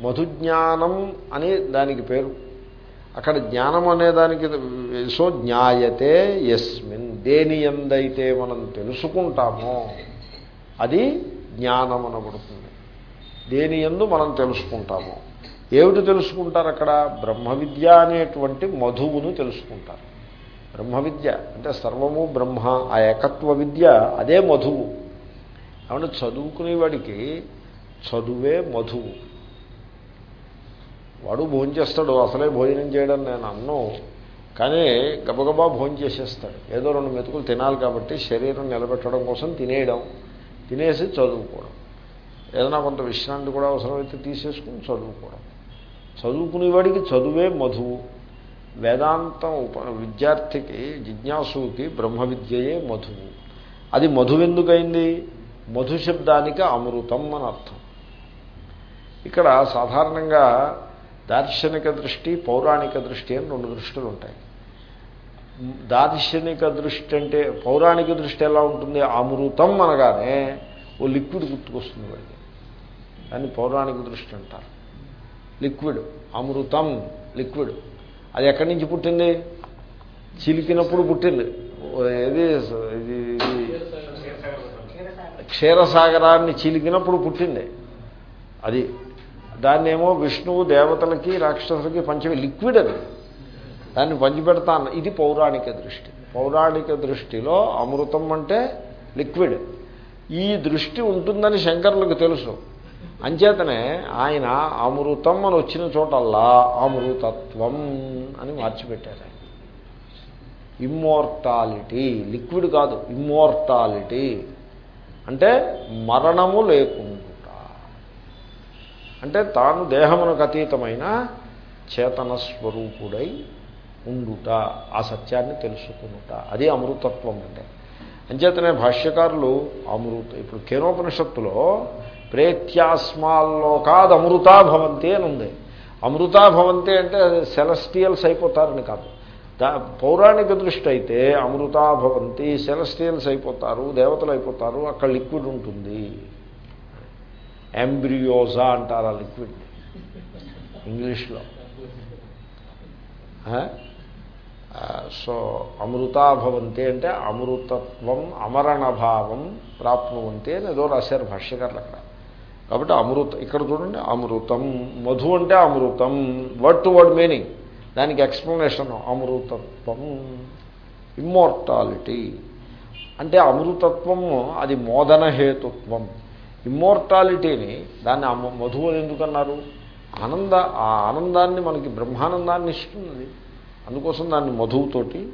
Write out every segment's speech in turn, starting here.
మధుజ్ఞానం అని దానికి పేరు. అక్కడ జ్ఞానం అనే దానికి సో జ్ఞాయతే ఎస్మిన్ దేని ఎందైతే మనం తెలుసుకుంటామో అది జ్ఞానం అనబడుతుంది. దేని ఎందు మనం తెలుసుకుంటామో. ఏమిటి తెలుసుకుంటారు అక్కడ? బ్రహ్మ విద్య అనేటువంటి మధువును తెలుసుకుంటారు. బ్రహ్మ విద్య అంటే సర్వము బ్రహ్మ ఆ ఏకత్వ విద్య అదే మధువు. కాబట్టి చదువుకునేవాడికి చదువే మధువు. వాడు భోజనం చేస్తాడు అసలే భోజనం చేయడం నేను అన్ను. కానీ గబగబా భోజనం చేసేస్తాడు. ఏదో రెండు మెతుకులు తినాలి కాబట్టి శరీరం నిలబెట్టడం కోసం తినేయడం తినేసి చదువుకోవడం. ఏదైనా కొంత విశ్రాంతి కూడా అవసరమైతే తీసేసుకుని చదువుకోవడం. చదువుకునేవాడికి చదువే మధువు. వేదాంతం ఉప విద్యార్థికి జిజ్ఞాసుకి బ్రహ్మ విద్యయే మధువు. అది మధువెందుకైంది? మధు శబ్దానికి అమృతం అని అర్థం. ఇక్కడ సాధారణంగా దార్శనిక దృష్టి పౌరాణిక దృష్టి అని రెండు దృష్టిలు ఉంటాయి. దార్శనిక దృష్టి అంటే పౌరాణిక దృష్టి ఎలా ఉంటుంది? అమృతం అనగానే ఓ లిక్విడ్ గుర్తుకొస్తుంది వాడికి. దాన్ని పౌరాణిక దృష్టి అంటారు. లిక్విడ్ అమృతం లిక్విడ్. అది ఎక్కడి నుంచి పుట్టింది? చిలికినప్పుడు పుట్టింది. ఏది? ఇది క్షీరసాగరాన్ని చిలికినప్పుడు పుట్టింది. అది దాన్నేమో విష్ణువు దేవతలకి రాక్షసులకి పంచమి లిక్విడ్ అది. దాన్ని పంచిపెడతాను. ఇది పౌరాణిక దృష్టి. పౌరాణిక దృష్టిలో అమృతం అంటే లిక్విడ్. ఈ దృష్టి ఉంటుందని శంకరులకు తెలుసు. అంచేతనే ఆయన అమృతం అని వచ్చిన చోటల్లా అమృతత్వం అని మార్చిపెట్టారు ఆయన. ఇమ్మోర్టాలిటీ. లిక్విడ్ కాదు ఇమ్మోర్టాలిటీ. అంటే మరణము లేకుండా. అంటే తాను దేహమునకు అతీతమైన చేతన స్వరూపుడై ఉండుట ఆ సత్యాన్ని తెలుసుకునుట. అది అమృతత్వం అంటే. అంచేతనే భాష్యకారులు అమృత ఇప్పుడు కేనోపనిషత్తులో ప్రేత్యాస్మాల్లోకాద్ అమృతా భవంతి అని ఉంది. అమృతా భవంతి అంటే సెలస్టియల్స్ అయిపోతారని కాదు. దా పౌరాణిక దృష్టి అయితే అమృతా భవంతి సెలస్టియల్స్ అయిపోతారు దేవతలు అయిపోతారు అక్కడ లిక్విడ్ ఉంటుంది. ఎంబ్రియోజా అంటారు ఆ లిక్విడ్. ఇంగ్లీష్లో. సో అమృతాభవంతి అంటే అమృతత్వం అమరణభావం ప్రాప్నువంతి అని ఏదో రాశారు భాష్యకారులు అక్కడ. కాబట్టి అమృత ఇక్కడ చూడండి అమృతం. మధు అంటే అమృతం. వర్డ్ టు వర్డ్ మీనింగ్ దానికి ఎక్స్ప్లెనేషన్ అమృతత్వం. ఇమ్మోర్టాలిటీ అంటే అమృతత్వము అది మోదన హేతుత్వం. ఇమ్మోర్టాలిటీని దాన్ని మధువు అని ఎందుకన్నారు? ఆనంద ఆ ఆనందాన్ని మనకి బ్రహ్మానందాన్ని ఇస్తున్నది. అందుకోసం దాన్ని మధువుతోటి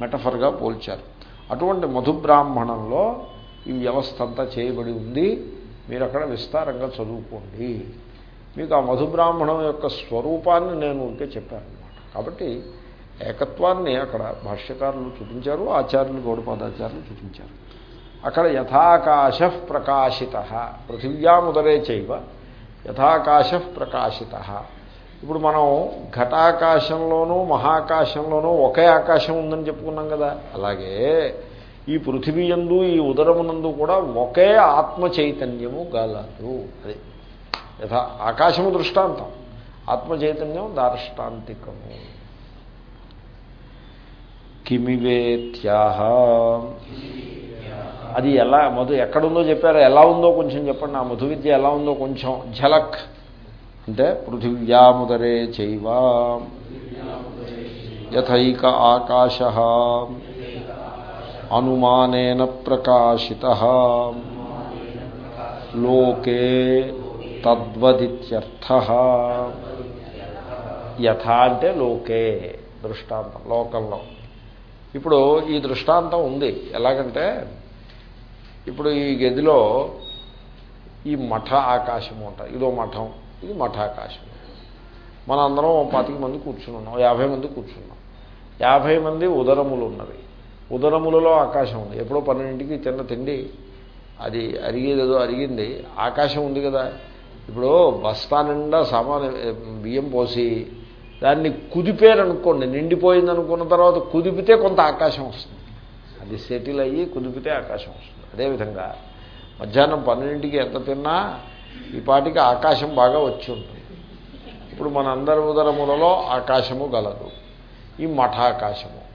మెటఫర్గా పోల్చారు. అటువంటి మధు బ్రాహ్మణంలో ఈ వ్యవస్థ అంతా చేయబడి ఉంది. మీరు అక్కడ విస్తారంగా చదువుకోండి. మీకు ఆ మధు బ్రాహ్మణం యొక్క స్వరూపాన్ని నేను ఉంటే చెప్పాను కాబట్టి ఏకత్వాన్ని అక్కడ భాష్యకారులు చూపించారు ఆచార్యులు గౌడపాదాచార్యులు చూపించారు. అక్కడ యథాకాశ ప్రకాశిత. పృథివ్యాముదరే చైవ యథాకాశ ప్రకాశిత. ఇప్పుడు మనం ఘటాకాశంలోనూ మహాకాశంలోనూ ఒకే ఆకాశం ఉందని చెప్పుకున్నాం కదా. అలాగే ఈ పృథివీయందు ఈ ఉదరమునందు కూడా ఒకే ఆత్మ చైతన్యము గలదు. అది యథా ఆకాశము దృష్టాంతం. ఆత్మ చైతన్యం దార్ష్టాంతికము. కిమివేత్యాహ. అది ఎలా మధు ఎక్కడుందో చెప్పారో? ఎలా ఉందో కొంచెం చెప్పండి. ఆ మధు విద్య ఎలా ఉందో కొంచెం. ఝలక్. అంటే పృథివ్యాముదరే చైవ. యథైక ఆకాశ. అనుమానేన ప్రకాశిత. లోకే తద్వదిత్యర్థ. యథ అంటే లోకే. దృష్టాంతం. లోకంలో. ఇప్పుడు ఈ దృష్టాంతం ఉంది. ఎలాగంటే ఇప్పుడు ఈ గదిలో ఈ మఠ ఆకాశం అంట. ఇదో మఠం ఇది మఠాకాశం మన అందరం పాతిక మంది కూర్చున్నాం యాభై మంది కూర్చున్నాం యాభై మంది ఉదరములు ఉన్నవి. ఉదరములలో ఆకాశం ఉంది. ఎప్పుడో పన్నెండింటికి తిన్న తిండి అది అరిగేదేదో అరిగింది ఆకాశం ఉంది కదా. ఇప్పుడు బస్తా నిండా సామాన్ బియ్యం పోసి దాన్ని కుదిపేరనుకోండి నిండిపోయింది అనుకున్న తర్వాత కుదిపితే కొంత ఆకాశం వస్తుంది. అది సెటిల్ అయ్యి కుదిపితే ఆకాశం వస్తుంది. అదేవిధంగా మధ్యాహ్నం పన్నెండింటికి ఎంత తిన్నా ఈ పాటికి ఆకాశం బాగా వచ్చి ఉంటుంది. ఇప్పుడు మన అందరి ఉదరములలో ఆకాశము గలదు. ఈ మఠాకాశము.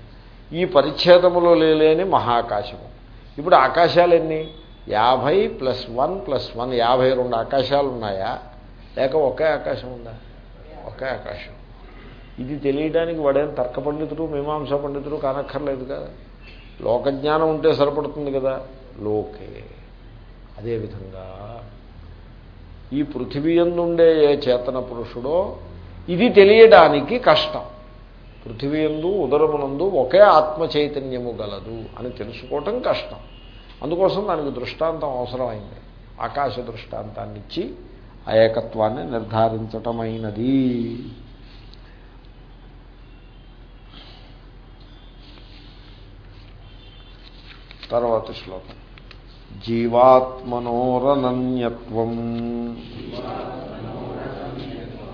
ఈ పరిచ్ఛేదములో లేని మహాకాశము. ఇప్పుడు ఆకాశాలు ఎన్ని యాభై ప్లస్ వన్ ప్లస్ వన్ యాభై రెండు ఆకాశాలు ఉన్నాయా లేక ఒకే ఆకాశం ఉందా? ఒకే ఆకాశం. ఇది తెలియడానికి వాడేం తర్క పండితుడు మీమాంసా పండితుడు కానక్కర్లేదు కదా. లోకజ్ఞానం ఉంటే సరిపడుతుంది కదా. లోకే. అదేవిధంగా ఈ పృథివీ ఎందుండే ఏ చేతన పురుషుడో ఇది తెలియడానికి కష్టం. పృథివీ ఎందు ఉదరమునందు ఒకే ఆత్మ చైతన్యము గలదు అని తెలుసుకోవటం కష్టం. అందుకోసం దానికి దృష్టాంతం అవసరమైంది. ఆకాశ దృష్టాంతాన్నిచ్చి ఆ ఏకత్వాన్ని నిర్ధారించటమైనది. తర్వాత శ్లోకం. జీవాత్మనోరనన్యత్వం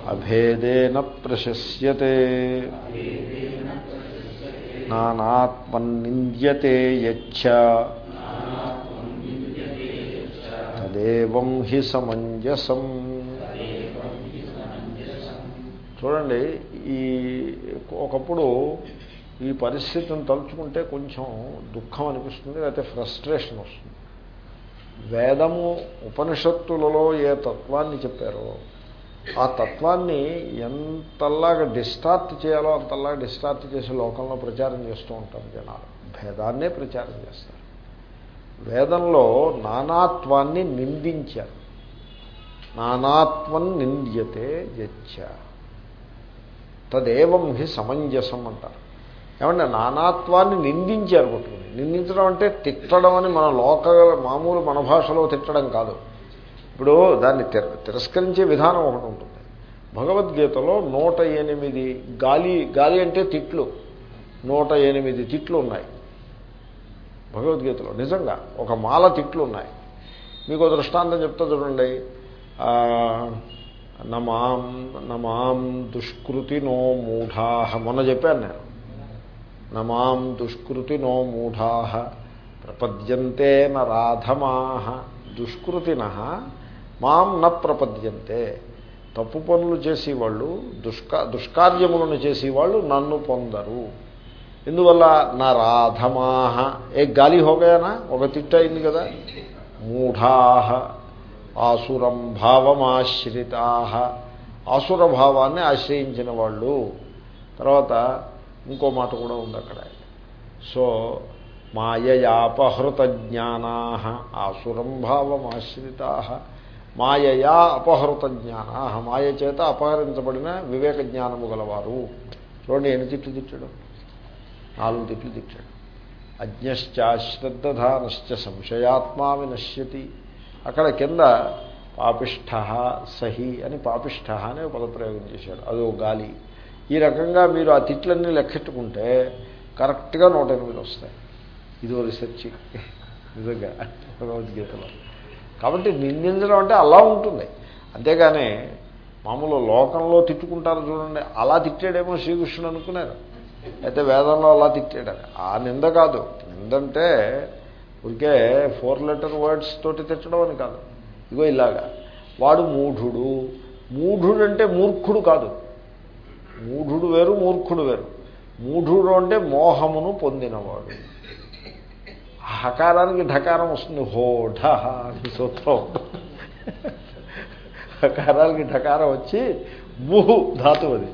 అభేదేన ప్రశస్యతే. నానాత్మన్నింద్యతే యచ్చ. తదేవం హి సమంజసం. చూడండి ఈ ఒకప్పుడు ఈ పరిస్థితిని తలుచుకుంటే కొంచెం దుఃఖం అనిపిస్తుంది లేకపోతే ఫ్రస్ట్రేషన్ వస్తుంది. వేదము ఉపనిషత్తులలో ఏ తత్వాన్ని చెప్పారో ఆ తత్వాన్ని ఎంతలాగా డిస్టార్ట్ చేయాలో అంతలాగా డిస్టార్ట్ చేసి లోకంలో ప్రచారం చేస్తూ ఉంటారు జనాలు. భేదాన్నే ప్రచారం చేస్తారు. వేదంలో నానాత్వాన్ని నిందించారు. నానాత్వం నింద్యతే యచ్చ. తదేవం హి సమంజసం అంటారు. ఏమంటే నానాత్వాన్ని నిందించారు కొట్టుకుని. నిందించడం అంటే తిట్టడం అని మన లోక మామూలు మన భాషలో తిట్టడం కాదు. ఇప్పుడు దాన్ని తిరస్కరించే విధానం ఒకటి ఉంటుంది. భగవద్గీతలో నూట ఎనిమిది గాలి గాలి అంటే తిట్లు. నూట ఎనిమిది తిట్లు ఉన్నాయి. భగవద్గీతలో నిజంగా ఒక మాల తిట్లు ఉన్నాయి. మీకు దృష్టాంతం చెప్తా చూడండి. నమాం నమాం దుష్కృతినో మూఢా మొన్న చెప్పాను నేను. నమాం దుష్కృతినో మూఢా ప్రపద్యంతే నరాధమా దుష్కృతిన మాం న ప్రపద్యంతే. తప్పు పనులు చేసేవాళ్ళు దుష్క దుష్కార్యములను చేసేవాళ్ళు నన్ను పొందరు. ఇందువల్ల నా రాధమాహ ఏ గాలి హోగానా ఒక తిట్ట అయింది కదా. మూఢాహ ఆసురం భావమాశ్రితా. ఆసుర భావాన్ని ఆశ్రయించిన వాళ్ళు. తర్వాత ఇంకో మాట కూడా ఉంది అక్కడ. సో మాయయాపహృత జ్ఞానా ఆసురం భావమాశ్రిత. మాయయా అపహృత జ్ఞానా మాయ చేత అపహరించబడిన వివేక జ్ఞానము గలవారు. చూడండి ఎన్ని తిట్లు తిట్టాడు? నాలుగు తిట్లు తిట్టాడు. అజ్ఞశ్చాశ్రద్ధానశ్చ సంశయాత్మా వినశ్యతి. అక్కడ కింద పాపిష్ఠ సహి అని పాపిష్ఠ అనే పదప్రయోగం చేశాడు. అదో గాలి. ఈ రకంగా మీరు ఆ తిట్లన్నీ లెక్కెట్టుకుంటే కరెక్ట్గా నూట ఎనిమిది వస్తాయి. ఇదో రీసెర్చ్ నిజంగా భగవద్గీతలో. కాబట్టి నిందించడం అంటే అలా ఉంటుంది. అంతేగాని మామూలు లోకంలో తిట్టుకుంటారు చూడండి అలా తిట్టాడేమో శ్రీకృష్ణుడు అనుకున్నారు. అయితే వేదంలో అలా తిట్టాడని ఆ నింద కాదు. నిందంటే ఊరికే ఫోర్ లెటర్ వర్డ్స్ తోటి తిట్టడం అని కాదు. ఇగో ఇలాగా. వాడు మూఢుడు. మూఢుడు అంటే మూర్ఖుడు కాదు. మూఢుడు వేరు మూర్ఖుడు వేరు. మూఢుడు అంటే మోహమును పొందినవాడు. హకారానికి ఢకారం వస్తుంది. హోఢ అని సూత్రం. హకారానికి ఢకారం వచ్చి ముహు ధాతువు అది.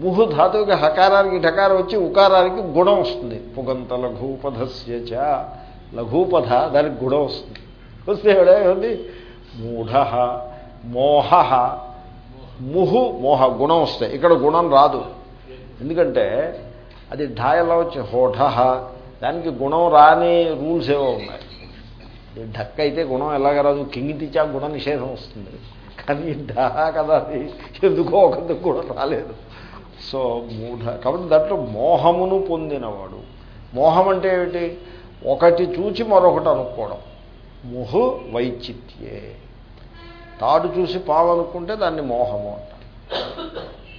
ముహు ధాతువుకి హకారానికి ఢకారం వచ్చి ఉకారానికి గుణం వస్తుంది. పుగంత లఘూపధస్య లఘూపధ దానికి గుణం వస్తుంది. వస్తే ఏమిటి మూఢ మోహ ముహు మోహ గుణం వస్తాయి ఇక్కడ గుణం రాదు. ఎందుకంటే అది ఢా ఎలా వచ్చి హోఢ దానికి గుణం రాని రూల్స్ ఏవో ఉన్నాయి. ఢక్ అయితే గుణం ఎలాగ రాదు? కింగితిచా గుణ నిషేధం వస్తుంది. కానీ ఢా కదా అది. ఎందుకో ఒకందుకు కూడా రాలేదు. సో మూఢ. కాబట్టి దాంట్లో మోహమును పొందినవాడు. మోహం అంటే ఏమిటి? ఒకటి చూచి మరొకటి అనుకోవడం. ముహు వైచిత్యే తాడు చూసి పావు అనుకుంటే దాన్ని మోహము అంటారు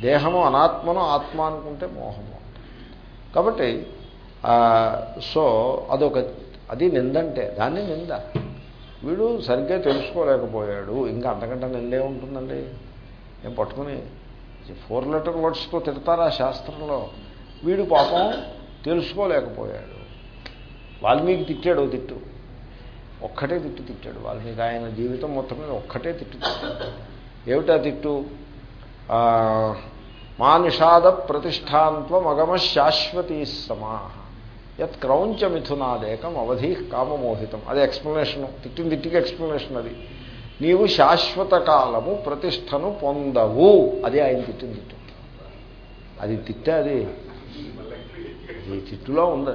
దేహము అనాత్మను ఆత్మ అనుకుంటే మోహము అంట. కాబట్టి సో అదొక అది నిందంటే దాన్ని నింద. వీడు సరిగ్గా తెలుసుకోలేకపోయాడు. ఇంకా అంతకంటే నిందే ఉంటుందండి ఏం పట్టుకుని ఫోర్ లెటర్ వర్డ్స్తో తిడతారా శాస్త్రంలో? వీడు పాపం తెలుసుకోలేకపోయాడు. వాల్మీకి తిట్టాడు ఓ తిట్టు. ఒక్కటే తిట్టు తిట్టాడు. వాల్మీకి ఆయన జీవితం మొత్తం మీద ఒక్కటే తిట్టు తిట్టాడు. ఏమిటా తిట్టు? మా నిషాద ప్రతిష్టాంత్వం అగమ శాశ్వతీ సమాహ. యత్ క్రౌంచ మిథునాదేకం అవధి కామమోహితం. అది ఎక్స్ప్లెనేషన్. తిట్టిన తిట్టికి ఎక్స్ప్లెనేషన్ అది. నీవు శాశ్వత కాలము ప్రతిష్టను పొందవు. అది ఆయన తిట్టిన తిట్టు. అది తిట్టే అది తిట్టులో ఉంది.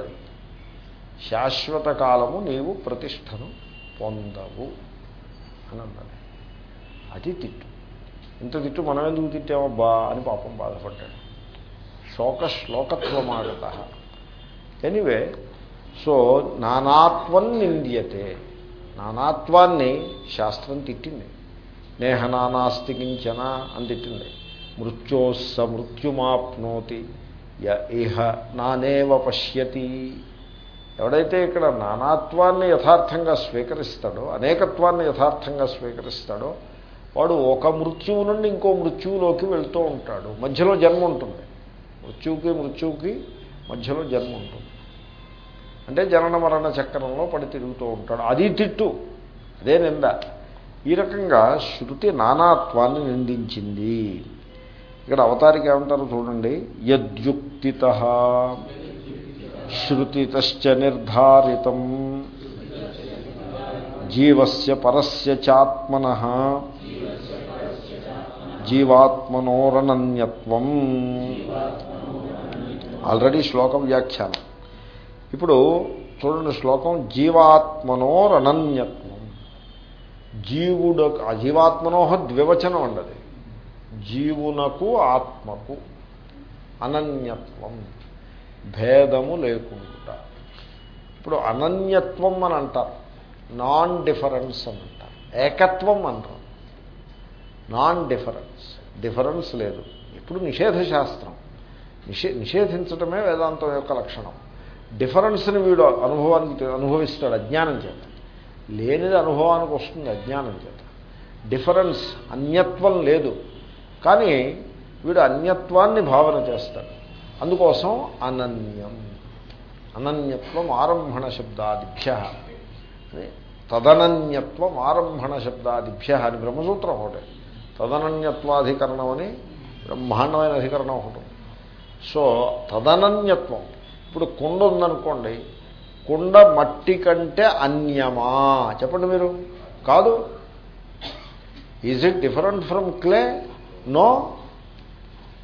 శాశ్వత కాలము నీవు ప్రతిష్టను పొందవు అని అన్నది. అది తిట్టు. ఇంత తిట్టు మనం ఎందుకు తిట్టామబ్బా అని పాపం బాధపడ్డాడు. శోక శ్లోకత్వమాగత ఎనివే సో నానాత్వం నింద్యతే నానాత్వాన్ని శాస్త్రం తిట్టింది. నేహ నానాస్తి కించన అని తిట్టింది. మృత్యోస్స మృత్యుమాప్నోతి. ఇహ నానేవ పశ్యతి. ఎవడైతే ఇక్కడ నానాత్వాన్ని యథార్థంగా స్వీకరిస్తాడో అనేకత్వాన్ని యథార్థంగా స్వీకరిస్తాడో వాడు ఒక మృత్యువు నుండి ఇంకో మృత్యువులోకి వెళ్తూ ఉంటాడు. మధ్యలో జన్మ ఉంటుంది. మృత్యువుకి మృత్యువుకి మధ్యలో జన్మ ఉంటుంది. అంటే జనన మరణ చక్రంలో పడి తిరుగుతూ ఉంటాడు. అది తిట్టు అదే నింద. ఈ రకంగా శృతి నానాత్వాన్ని నిందించింది. ఇక్కడ అవతారికి ఏమంటారు చూడండి. యద్యుక్తిత. శృతితశ్చ నిర్ధారితం జీవస్య పరస్య చాత్మన జీవాత్మనోరనన్యత్వం ఆల్రెడీ శ్లోకం వ్యాఖ్యానం. ఇప్పుడు చూడండి శ్లోకం జీవాత్మనోరనన్యత్వం. జీవుడు జీవాత్మనోహ ద్వివచనం ఉండదు జీవునకు ఆత్మకు అనన్యత్వం. భేదము లేకుండా ఇప్పుడు అనన్యత్వం అని అంటారు. నాన్ డిఫరెన్స్ అని అంటారు. ఏకత్వం అంటారు. నాన్ డిఫరెన్స్ డిఫరెన్స్ లేదు. ఇప్పుడు నిషేధ శాస్త్రం నిషే నిషేధించటమే వేదాంతం యొక్క లక్షణం. డిఫరెన్స్ని వీడు అనుభవానికి అనుభవిస్తాడు అజ్ఞానం చేత. లేనిది అనుభవానికి వస్తుంది అజ్ఞానం చేత. డిఫరెన్స్ అన్యత్వం లేదు. కానీ వీడు అన్యత్వాన్ని భావన చేస్తాడు. అందుకోసం అనన్యం. అనన్యత్వం ఆరంభణ శబ్దాదిభ్య. తదనన్యత్వం ఆరంభణ శబ్దాదిభ్య అని బ్రహ్మసూత్రం ఒకటి. తదనన్యత్వాధికరణం అని బ్రహ్మాండమైన అధికరణం ఒకటి. సో తదనన్యత్వం. ఇప్పుడు కుండ ఉందనుకోండి కుండ మట్టి కంటే అన్యమా? చెప్పండి మీరు. కాదు. Is it different from clay no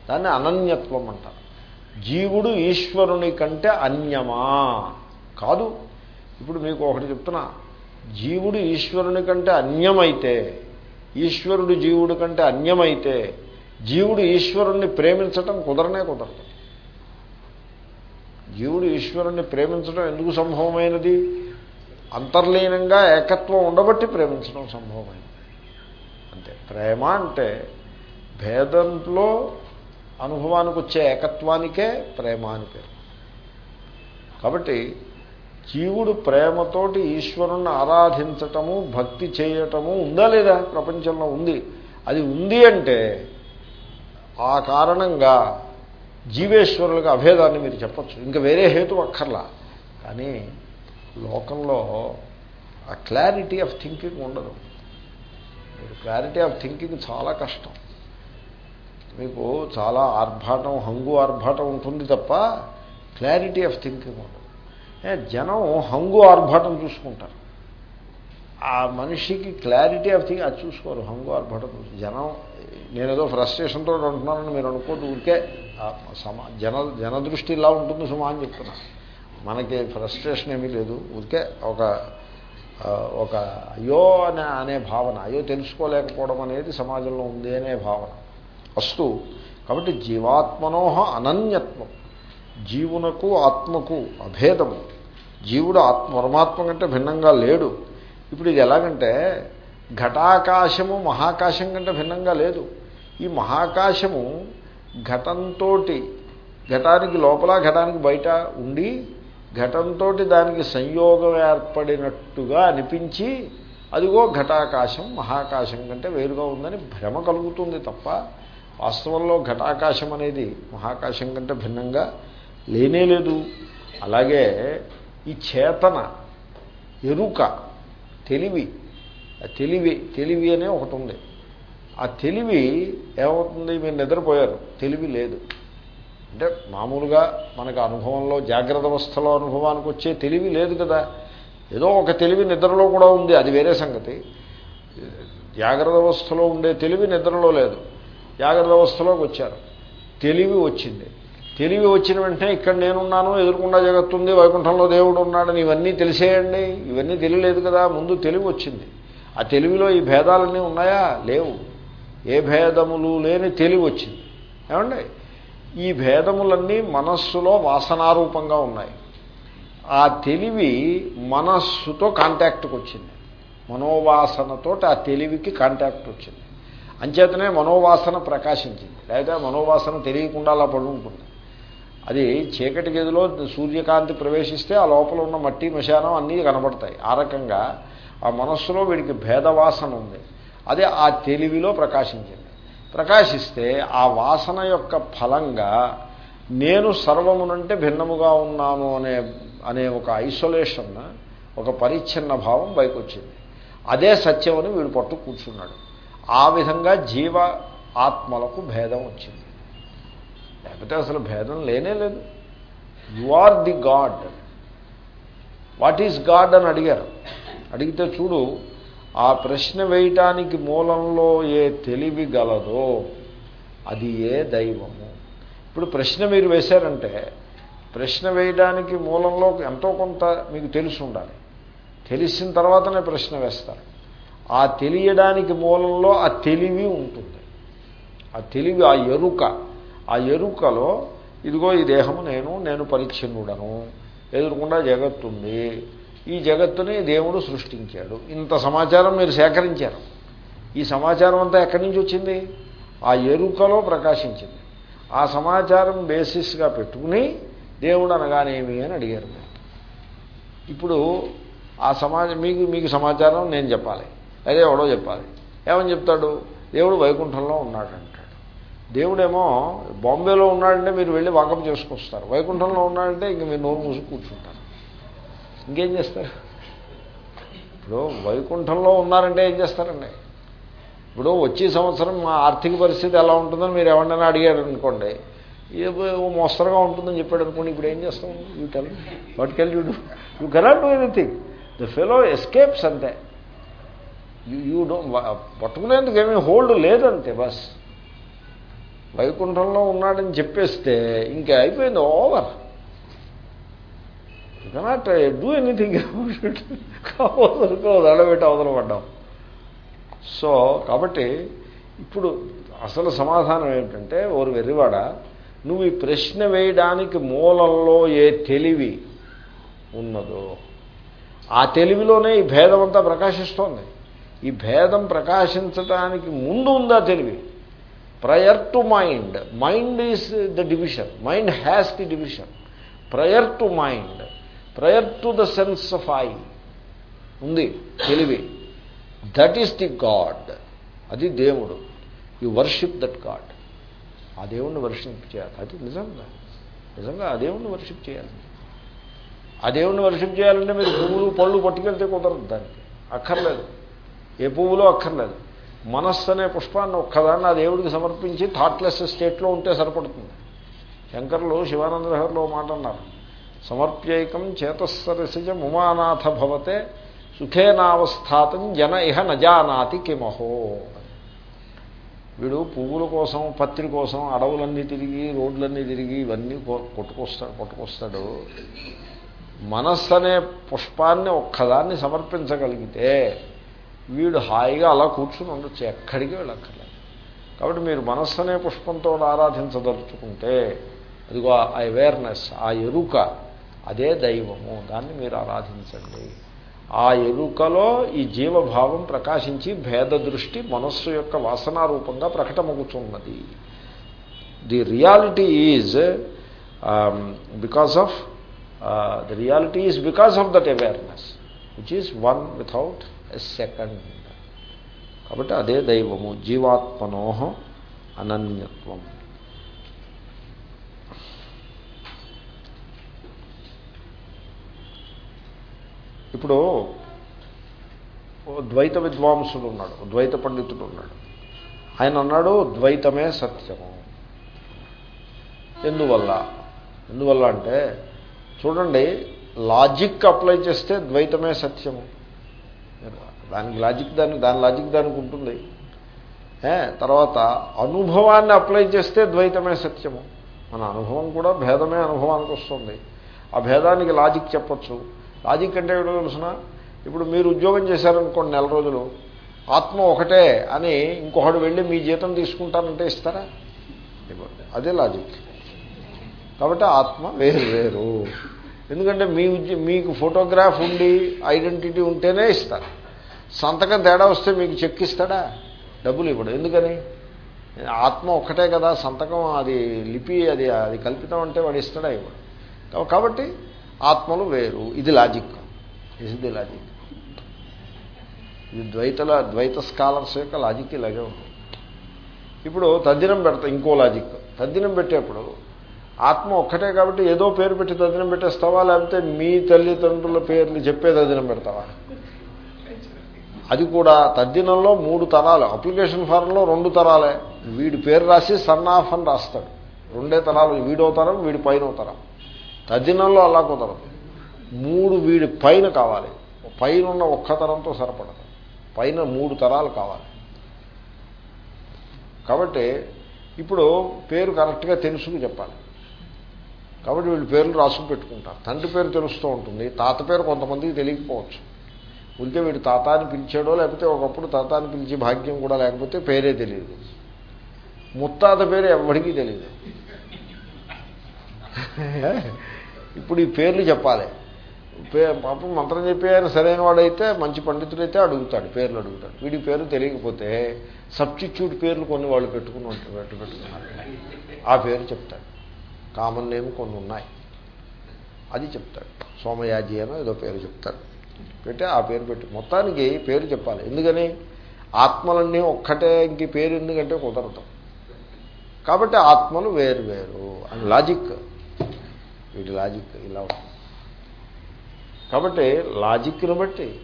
దాన్ని అనన్యత్వం అంటారు. జీవుడు ఈశ్వరుని కంటే అన్యమా? కాదు. ఇప్పుడు మీకు ఒకటి చెప్తున్నా. జీవుడు ఈశ్వరుని కంటే అన్యమైతే ఈశ్వరుడు జీవుడి కంటే అన్యమైతే జీవుడు ఈశ్వరుణ్ణి ప్రేమించటం కుదరనే కుదరదు. జీవుడు ఈశ్వరుణ్ణి ప్రేమించడం ఎందుకు సంభవమైనది? అంతర్లీనంగా ఏకత్వం ఉండబట్టి ప్రేమించడం సంభవమైనది. అంతే. ప్రేమ అంటే భేదంలో అనుభవానికి వచ్చే ఏకత్వానికే ప్రేమ అని పేరు కాబట్టి జీవుడు ప్రేమతోటి ఈశ్వరుణ్ణి ఆరాధించటము భక్తి చేయటము ఉందా లేదా? ప్రపంచంలో ఉంది. అది ఉంది అంటే ఆ కారణంగా జీవేశ్వరులకు అభేదాన్ని మీరు చెప్పచ్చు. ఇంకా వేరే హేతు అక్కర్లా. కానీ లోకంలో ఆ క్లారిటీ ఆఫ్ థింకింగ్ ఉండదు. మీరు క్లారిటీ ఆఫ్ థింకింగ్ చాలా కష్టం. మీకు చాలా ఆర్భాటం హంగు ఆర్భాటం ఉంటుంది తప్ప క్లారిటీ ఆఫ్ థింకింగ్ ఉండదు. ఏ, జనం హంగు ఆర్భాటం చూసుకుంటారు. ఆ మనిషికి క్లారిటీ ఆఫ్ థింగ్ అది చూసుకోరు హంగు ఆర్భాటం జనం నేనేదో ఫ్రస్ట్రేషన్తో ఉంటున్నానని మీరు అనుకోదు ఊరికే సమా జన జనదృష్టి ఇలా ఉంటుంది సుమా అని చెప్తున్నా. మనకి ఫ్రస్ట్రేషన్ ఏమీ లేదు ఊరికే ఒక ఒక అయ్యో అనే అనే భావన అయ్యో తెలుసుకోలేకపోవడం అనేది సమాజంలో ఉంది అనే భావన. అస్తు. కాబట్టి జీవాత్మనోహ అనన్యత్వం. జీవునకు ఆత్మకు అభేదము. జీవుడు ఆత్మ పరమాత్మ కంటే భిన్నంగా లేడు. ఇప్పుడు ఇది ఎలాగంటే ఘటాకాశము మహాకాశం కంటే భిన్నంగా లేదు. ఈ మహాకాశము ఘటంతో ఘటానికి లోపల ఘటానికి బయట ఉండి ఘటంతో దానికి సంయోగం ఏర్పడినట్టుగా అనిపించి అదిగో ఘటాకాశం మహాకాశం కంటే వేరుగా ఉందని భ్రమ కలుగుతుంది తప్ప వాస్తవంలో ఘటాకాశం అనేది మహాకాశం కంటే భిన్నంగా లేనే లేదు. అలాగే ఈ చేతన ఎరుక తెలివి ఆ తెలివి తెలివి అనే ఒకటి ఉంది. ఆ తెలివి ఏమవుతుంది? మీరు నిద్రపోయారు. తెలివి లేదు. అంటే మామూలుగా మనకు అనుభవంలో జాగ్రత్త అవస్థలో అనుభవానికి వచ్చే తెలివి లేదు కదా. ఏదో ఒక తెలివి నిద్రలో కూడా ఉంది. అది వేరే సంగతి. జాగ్రత్త అవస్థలో ఉండే తెలివి నిద్రలో లేదు. జాగ్రత్త వ్యవస్థలోకి వచ్చారు. తెలివి వచ్చింది. తెలివి వచ్చిన వెంటనే ఇక్కడ నేనున్నాను ఎదురుకుండా జగత్తుంది వైకుంఠంలో దేవుడు ఉన్నాడని ఇవన్నీ తెలిసేయండి. ఇవన్నీ తెలియలేదు కదా ముందు తెలివి వచ్చింది. ఆ తెలివిలో ఈ భేదాలన్నీ ఉన్నాయా? లేవు. ఏ భేదములు లేని తెలివి వచ్చింది. ఏమండి? ఈ భేదములన్నీ మనస్సులో వాసనారూపంగా ఉన్నాయి. ఆ తెలివి మనస్సుతో కాంటాక్ట్కి వచ్చింది. మనోవాసనతో ఆ తెలివికి కాంటాక్ట్ వచ్చింది. అంచేతనే మనోవాసన ప్రకాశించింది. లేదా మనోవాసన తెలియకుండా అలా పడి ఉంటుంది అది చీకటి గదిలో సూర్యకాంతి ప్రవేశిస్తే ఆ లోపల ఉన్న మట్టి మశానం అన్నీ కనబడతాయి. ఆ రకంగా ఆ మనస్సులో వీడికి భేదవాసన ఉంది. అదే ఆ తెలివిలో ప్రకాశించింది. ప్రకాశిస్తే ఆ వాసన యొక్క ఫలంగా నేను సర్వమునంటే భిన్నముగా ఉన్నాను అనే అనే ఒక ఐసోలేషన్ ఒక పరిచ్ఛిన్న భావం బయకొచ్చింది అదే సత్యం అని వీడు పట్టు కూర్చున్నాడు. ఆ విధంగా జీవ ఆత్మలకు భేదం వచ్చింది. లేకపోతే అసలు భేదం లేనే లేదు. You are the God. What is God అని అడిగారు. అడిగితే చూడు ఆ ప్రశ్న వేయటానికి మూలంలో ఏ తెలివి గలదో అది ఏ దైవము. ఇప్పుడు ప్రశ్న మీరు వేశారంటే ప్రశ్న వేయడానికి మూలంలో ఎంతో కొంత మీకు తెలిసి ఉండాలి. తెలిసిన తర్వాతనే ప్రశ్న వేస్తారు. ఆ తెలియడానికి మూలంలో ఆ తెలివి ఉంటుంది. ఆ తెలివి ఆ ఎరుక. ఆ ఎరుకలో ఇదిగో ఈ దేహము నేను నేను పరిచ్ఛిన్నుడను. ఎదురుకుండా జగత్తుంది ఈ జగత్తుని దేవుడు సృష్టించాడు. ఇంత సమాచారం మీరు సేకరించారు. ఈ సమాచారం అంతా ఎక్కడి నుంచి వచ్చింది? ఆ ఎరుకలో ప్రకాశించింది. ఆ సమాచారం బేసిస్గా పెట్టుకుని దేవుడు అనగానేమి అని అడిగారు ఇప్పుడు ఆ సమాజం మీకు మీకు సమాచారం నేను చెప్పాలి. అదే ఎవడో చెప్పాలి. ఏమని చెప్తాడు? దేవుడు వైకుంఠంలో ఉన్నాడు అంటాడు దేవుడేమో బాంబేలో ఉన్నాడంటే మీరు వెళ్ళి వాకప్ చేసుకొస్తారు. వైకుంఠంలో ఉన్నాడంటే ఇంక మీరు నోరు మూసి కూర్చుంటారు. ఇంకేం చేస్తారు? ఇప్పుడు వైకుంఠంలో ఉన్నారంటే ఏం చేస్తారండి? ఇప్పుడు వచ్చే సంవత్సరం మా ఆర్థిక పరిస్థితి ఎలా ఉంటుందని మీరు ఎవరినైనా అడిగారు అనుకోండి. ఓ మోస్తరుగా ఉంటుందని చెప్పాడు అనుకోండి ఇప్పుడు ఏం చేస్తాం? You tell what can you do you cannot do anything the fellow escapes అంతే. యూ డో పట్టుకునేందుకు ఏమీ హోల్డ్ లేదంతే బస్. వైకుంఠంలో ఉన్నాడని చెప్పేస్తే ఇంకా అయిపోయింది over. You cannot do anything కావదనుకో అడబెట్టి అవతల పడ్డాం. సో కాబట్టి ఇప్పుడు అసలు సమాధానం ఏమిటంటే ఓరు వెర్రివాడ నువ్వు ఈ ప్రశ్న వేయడానికి మూలంలో ఏ తెలివి ఉన్నదో. ఆ తెలివిలోనే ఈ భేదమంతా ప్రకాశిస్తోంది. ఈ భేదం ప్రకాశించడానికి ముందు ఉందా తెలివి? Prior to mind. Mind is the division. Mind has the division. Prior to mind. Prior to the sense of I. ఉంది తెలివి. That is the God. అది దేవుడు. You worship that God. ఆ దేవుణ్ణి వర్షిప్ చేయాలి. అది నిజంగా. నిజంగా ఆ దేవుణ్ణి వర్షిప్ చేయాలి. ఆ దేవుణ్ణి వర్షిప్ చేయాలంటే మీరు పువ్వులు పళ్ళు పట్టుకెళ్తే కుదరదు దానికి. అక్కర్లేదు. ఏ పువ్వులో అక్కర్లేదు. మనస్సు అనే పుష్పాన్ని ఒక్కదాన్ని ఆ దేవుడికి సమర్పించి థాట్లెస్ స్టేట్లో ఉంటే సరిపడుతుంది. శంకర్లు శివానందహర్లో మాట అన్నారు. సమర్ప్యైకం చేతస్సరసిజ ముమానాథ భవతే సుఖేనావస్థాతం జన ఇహ నజానాతి కిమహో. వీడు పువ్వుల కోసం పత్రి కోసం అడవులన్నీ తిరిగి రోడ్లన్నీ తిరిగి ఇవన్నీ కొట్టుకొస్తాడు కొట్టుకొస్తాడు. మనస్సు అనే పుష్పాన్ని ఒక్కదాన్ని సమర్పించగలిగితే వీడు హాయిగా అలా కూర్చుని ఉండొచ్చు ఎక్కడికి వెళ్ళక్కర్లేదు. కాబట్టి మీరు మనస్సు అనే పుష్పంతో ఆరాధించదలుచుకుంటే అదిగో ఆ అవేర్నెస్ ఆ ఎరుక అదే దైవము దాన్ని మీరు ఆరాధించండి. ఆ ఎరుకలో ఈ జీవభావం ప్రకాశించి భేద దృష్టి మనస్సు యొక్క వాసనారూపంగా ప్రకటమగుతున్నది. The reality is because of the reality is because of that awareness which is one without second కాబట్టి అదే దైవము జీవాత్మనోహ అనన్యత్వం. ఇప్పుడు ఓ ద్వైత విద్వాంసుడు ఉన్నాడు ద్వైత పండితుడు ఉన్నాడు. ఆయన అన్నాడు ద్వైతమే సత్యము. ఎందువల్ల? ఎందువల్ల అంటే చూడండి లాజిక్ అప్లై చేస్తే ద్వైతమే సత్యము. దానికి లాజిక్ దాని దాని లాజిక్ దానికి ఉంటుంది. తర్వాత అనుభవాన్ని అప్లై చేస్తే ద్వైతమే సత్యము. మన అనుభవం కూడా భేదమే అనుభవానికి వస్తుంది. ఆ భేదానికి లాజిక్ చెప్పచ్చు. లాజిక్ అంటే ఏమిటో తెలుసిన? ఇప్పుడు మీరు ఉద్యోగం చేశారనుకోండి నెల రోజులు ఆత్మ ఒకటే అని ఇంకొకడు వెళ్ళి మీ జీతం తీసుకుంటానంటే ఇస్తారా? అదే లాజిక్ కాబట్టి ఆత్మ వేరు వేరు. ఎందుకంటే మీ మీకు ఫోటోగ్రాఫ్ ఉండి ఐడెంటిటీ ఉంటేనే ఇస్తారు. సంతకం తేడా వస్తే మీకు చెక్ ఇస్తాడా? డబ్బులు ఇవ్వడు. ఎందుకని? ఆత్మ ఒక్కటే కదా సంతకం అది లిపి అది అది కల్పితం అంటే వాడు ఇస్తాడా? ఇవ్వడు. కాబట్టి ఆత్మలు వేరు. ఇది లాజిక్. ఇది లాజిక్ ఇది ద్వైతల ద్వైత స్కాలర్స్ యొక్క లాజిక్ ఇలాగే ఉంటుంది. ఇప్పుడు తద్దినం పెడతా ఇంకో లాజిక్. తద్దినం పెట్టేప్పుడు ఆత్మ ఒక్కటే కాబట్టి ఏదో పేరు పెట్టి తదినం పెట్టేస్తావా? లేకపోతే మీ తల్లిదండ్రుల పేర్లు చెప్పే తదినం పెడతావా? అది కూడా తద్దినంలో మూడు తరాలు. అప్లికేషన్ ఫారంలో రెండు తరాలే. వీడి పేరు రాసి సన్ ఆఫ్ అని రాస్తాడు. రెండే తరాలు. వీడో తరం వీడి పైన తరం. తద్దినంలో అలా కుదరదు. మూడు వీడి పైన కావాలి. పైన ఉన్న ఒక్క తరంతో సరిపడదు. పైన మూడు తరాలు కావాలి. కాబట్టి ఇప్పుడు పేరు కరెక్ట్గా తెలుసుకు చెప్పాలి. కాబట్టి వీళ్ళు పేర్లు రాసుకు పెట్టుకుంటారు. తండ్రి పేరు తెలుస్తూ ఉంటుంది. తాత పేరు కొంతమందికి తెలియకపోవచ్చు. ఉంటే వీడు తాతాన్ని పిలిచాడో లేకపోతే ఒకప్పుడు తాతాన్ని పిలిచే భాగ్యం కూడా లేకపోతే పేరే తెలియదు. ముత్తాత పేరు ఎవరికీ తెలియదు. ఇప్పుడు ఈ పేర్లు చెప్పాలి. పే పాపం మంత్రం చెప్పి ఆయన సరైన వాడైతే మంచి పండితుడైతే అడుగుతాడు పేర్లు అడుగుతాడు. వీడి పేరు తెలియకపోతే సబ్స్టిట్యూట్ పేర్లు కొన్ని వాళ్ళు పెట్టుకుని ఉంటారు పెట్టు పెట్టుకున్నారు ఆ పేరు చెప్తాడు. కామన్ నేమ్ కొన్ని ఉన్నాయి. అది చెప్తాడు. సోమయాజి అనో ఏదో పేరు చెప్తాడు. పెట్టి ఆ పేరు పెట్టి మొత్తానికి పేరు చెప్పాలి. ఎందుకని? ఆత్మలన్నీ ఒక్కటే ఇంక పేరు ఎందుకంటే కుదరదు. కాబట్టి ఆత్మలు వేరు వేరు. అని లాజిక్ వీటి లాజిక్ ఇలా ఉంటుంది. కాబట్టి లాజిక్ను బట్టి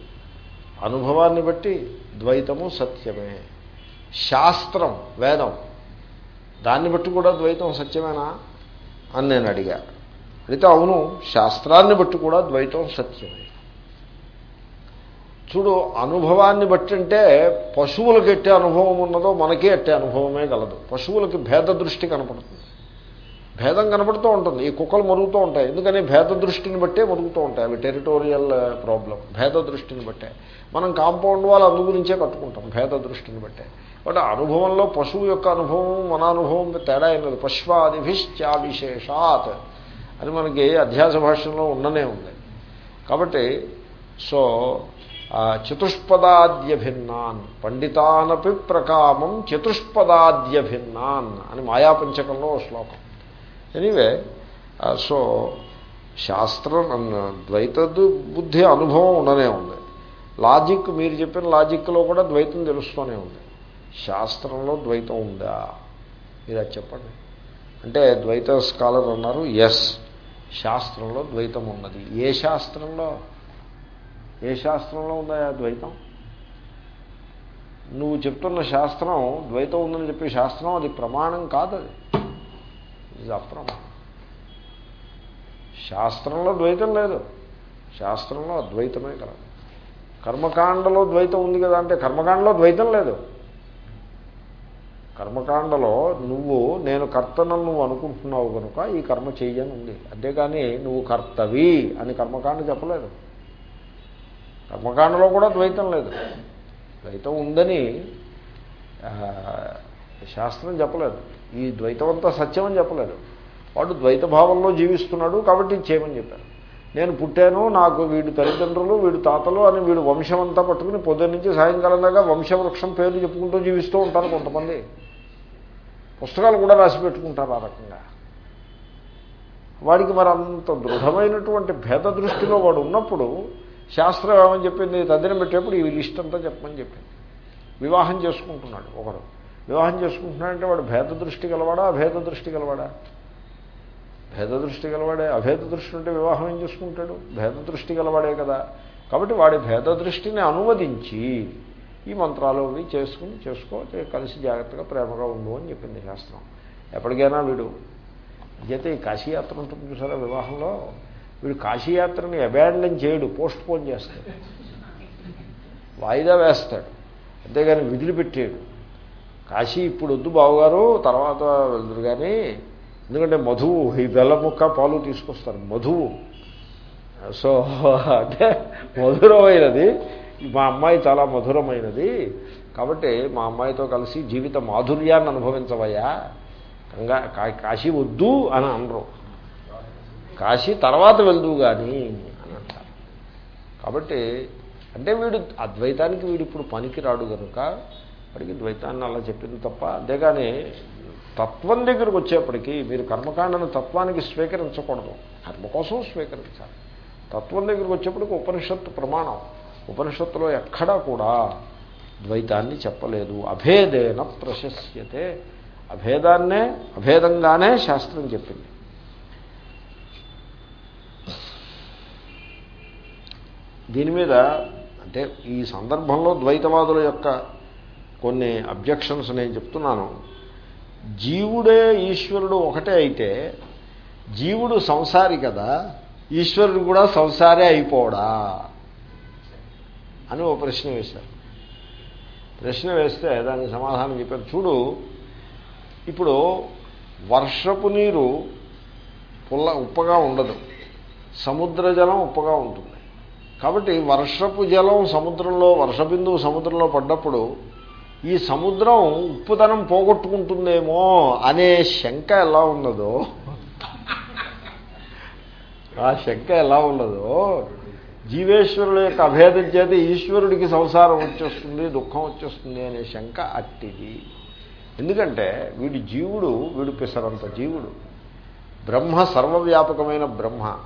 అనుభవాన్ని బట్టి ద్వైతము సత్యమే. శాస్త్రం వేదం. దాన్ని బట్టి కూడా ద్వైతం సత్యమేనా? అని నేను అడిగా. అయితే అవును శాస్త్రాన్ని బట్టి కూడా ద్వైతం సత్యమే. చూడు అనుభవాన్ని బట్టి అంటే పశువులకు ఎట్టే అనుభవం ఉన్నదో మనకే ఎట్టే అనుభవమే గలదు. పశువులకి భేద దృష్టి కనపడుతుంది. భేదం కనపడుతూ ఉంటుంది. ఈ కుక్కలు మరుగుతూ ఉంటాయి. ఎందుకని? భేద దృష్టిని బట్టే మరుగుతూ ఉంటాయి. అవి టెరిటోరియల్ ప్రాబ్లం. భేద దృష్టిని బట్టే. మనం కాంపౌండ్ వాళ్ళు అందు గురించే కట్టుకుంటాం. భేద దృష్టిని బట్టే. బట్ అనుభవంలో పశువు యొక్క అనుభవం మన అనుభవం తేడా ఏం లేదు. పశ్వాదిభిశ్చావిశేషాత్ అని మనకి అధ్యాస భాషలో ఉండనే ఉంది. కాబట్టి సో చతుష్పదాద్యభిన్నాన్ పండితానపి ప్రకామం చతుష్పదాద్యభిన్నాన్ అని మాయాపంచకంలో శ్లోకం. ఎనీవే సో శాస్త్రం ద్వైత బుద్ధి అనుభవం ఉండనే ఉంది. లాజిక్ మీరు చెప్పిన లాజిక్లో కూడా ద్వైతం తెలుస్తూనే ఉంది. శాస్త్రంలో ద్వైతం ఉందా? మీరు అది చెప్పండి. అంటే ద్వైత స్కాలర్ అన్నారు ఎస్ శాస్త్రంలో ద్వైతం ఉన్నది. ఏ శాస్త్రంలో? ఏ శాస్త్రంలో ఉందా ఆ ద్వైతం? నువ్వు చెప్తున్న శాస్త్రం ద్వైతం ఉందని చెప్పే శాస్త్రం అది ప్రమాణం కాదు అది. ఇది అప్రమాణం. శాస్త్రంలో ద్వైతం లేదు. శాస్త్రంలో అద్వైతమే కదా. కర్మకాండలో ద్వైతం ఉంది కదా అంటే కర్మకాండలో ద్వైతం లేదు. కర్మకాండలో నువ్వు నేను కర్తనని నువ్వు అనుకుంటున్నావు కనుక ఈ కర్మ చేయని ఉంది. అంతేకాని నువ్వు కర్తవి అని కర్మకాండ చెప్పలేదు. కర్మకాండలో కూడా ద్వైతం లేదు. ద్వైతం ఉందని శాస్త్రం చెప్పలేదు. ఈ ద్వైతం అంతా సత్యం అని చెప్పలేదు. వాడు ద్వైత భావంలో జీవిస్తున్నాడు కాబట్టి చేయమని చెప్పారు. నేను పుట్టాను నాకు వీడు తల్లిదండ్రులు వీడు తాతలు అని వీడు వంశం అంతా పట్టుకుని పొద్దున్న నుంచి సాయంకాలం దాకా వంశవృక్షం పేర్లు చెప్పుకుంటూ జీవిస్తూ ఉంటారు కొంతమంది. పుస్తకాలు కూడా రాసి పెట్టుకుంటారు ఆ రకంగా. వాడికి మరి అంత దృఢమైనటువంటి భేద దృష్టిలో వాడు ఉన్నప్పుడు శాస్త్రం ఏమని చెప్పింది? తదిన పెట్టేప్పుడు ఈ లిస్ట్ అంతా చెప్పమని చెప్పింది. వివాహం చేసుకుంటున్నాడు ఒకడు. వివాహం చేసుకుంటున్నాడంటే వాడు భేద దృష్టి గలవాడా? అభేద దృష్టి గలవాడా? భేద దృష్టి గలవాడే. అభేద దృష్టి ఉంటే వివాహం ఏం చేసుకుంటాడు? భేద దృష్టి గలవాడే కదా. కాబట్టి వాడి భేద దృష్టిని అనువదించి ఈ మంత్రాలు అవి చేసుకుని చేసుకో కలిసి జాగ్రత్తగా ప్రేమగా ఉండు అని చెప్పింది శాస్త్రం. ఎప్పటికైనా వీడు అయితే ఈ కాశీయాత్ర ఉంటుంది చూసారా వివాహంలో? వీడు కాశీయాత్రని అబాండన్ చేయడు పోస్ట్ పోన్ చేస్తాడు. వాయిదా వేస్తాడు. అంతేగాని విధులు పెట్టాడు కాశీ ఇప్పుడు వద్దు బావగారు తర్వాత వెళ్తారు కానీ ఎందుకంటే మధువు ఈ బెల్లం ముక్క పాలు తీసుకొస్తారు మధువు. సో అంటే మధురమైనది. మా అమ్మాయి చాలా మధురమైనది. కాబట్టి మా అమ్మాయితో కలిసి జీవిత మాధుర్యాన్ని అనుభవించవయ్యా. గంగా కాశీ వద్దు అని అనరు. కాశీ తర్వాత వెళ్దు కానీ అని అంటారు. కాబట్టి అంటే వీడు అద్వైతానికి వీడు ఇప్పుడు పనికిరాడు కనుక వాడికి ద్వైతాన్ని అలా చెప్పింది తప్ప అంతేగాని తత్వం దగ్గరకు వచ్చేప్పటికీ మీరు కర్మకాండను తత్వానికి స్వీకరించకూడదు. కర్మ కోసం స్వీకరించాలి. తత్వం దగ్గరకు వచ్చేప్పటికి ఉపనిషత్తు ప్రమాణం. ఉపనిషత్తులో ఎక్కడా కూడా ద్వైతాన్ని చెప్పలేదు. అభేదేన ప్రశస్యతే. అభేదాన్నే అభేదంగానే శాస్త్రం చెప్పింది. దీని మీద అంటే ఈ సందర్భంలో ద్వైతవాదుల యొక్క కొన్ని అబ్జెక్షన్స్ నేను చెప్తున్నాను. జీవుడే ఈశ్వరుడు ఒకటే అయితే జీవుడు సంసారి కదా ఈశ్వరుడు కూడా సంసారే అయిపోడా? అని ఓ ప్రశ్న వేశారు. ప్రశ్న వేస్తే దానికి సమాధానం చెప్పారు. చూడు ఇప్పుడు వర్షపు నీరు పుల్ల ఉప్పగా ఉండదు. సముద్ర జలం ఉప్పగా ఉంటుంది. కాబట్టి వర్షపు జలం సముద్రంలో వర్షబిందువు సముద్రంలో పడ్డప్పుడు ఈ సముద్రం ఉప్పుతనం పోగొట్టుకుంటుందేమో అనే శంక ఎలా ఉన్నదో ఆ శంక ఎలా ఉన్నదో జీవేశ్వరుల యొక్క అభేదం చేత ఈశ్వరుడికి సంసారం వచ్చేస్తుంది దుఃఖం వచ్చేస్తుంది అనే శంక అట్టిది. ఎందుకంటే వీడి జీవుడు వీడు పిసరంత జీవుడు. బ్రహ్మ సర్వవ్యాపకమైన బ్రహ్మ.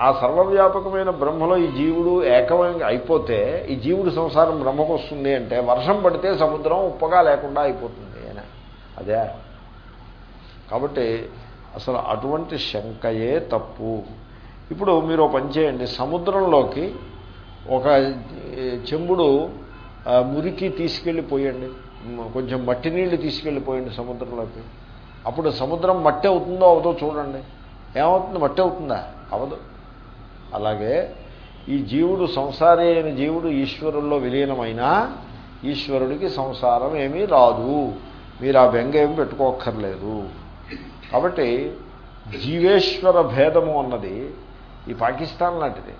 ఆ సర్వవ్యాపకమైన బ్రహ్మలో ఈ జీవుడు ఏకమైన అయిపోతే ఈ జీవుడు సంసారం బ్రహ్మకు వస్తుంది అంటే వర్షం పడితే సముద్రం ఉప్పగా లేకుండా అయిపోతుంది అని. అదే. కాబట్టి అసలు అటువంటి శంకయే తప్పు. ఇప్పుడు మీరు పని చేయండి. సముద్రంలోకి ఒక చెంబుడు మురికి తీసుకెళ్ళిపోయండి. కొంచెం మట్టి నీళ్ళు తీసుకెళ్ళిపోయండి సముద్రంలోకి. అప్పుడు సముద్రం మట్టి అవుతుందో అవదో చూడండి. ఏమవుతుంది? మట్టి అవుతుందా? అవదు. అలాగే ఈ జీవుడు సంసారి అయిన జీవుడు ఈశ్వరుల్లో విలీనమైనా ఈశ్వరుడికి సంసారం ఏమీ రాదు. మీరు ఆ బెంగ ఏమి పెట్టుకోక్కర్లేదు. కాబట్టి జీవేశ్వర భేదము అన్నది ఈ పాకిస్తాన్ లాంటిది.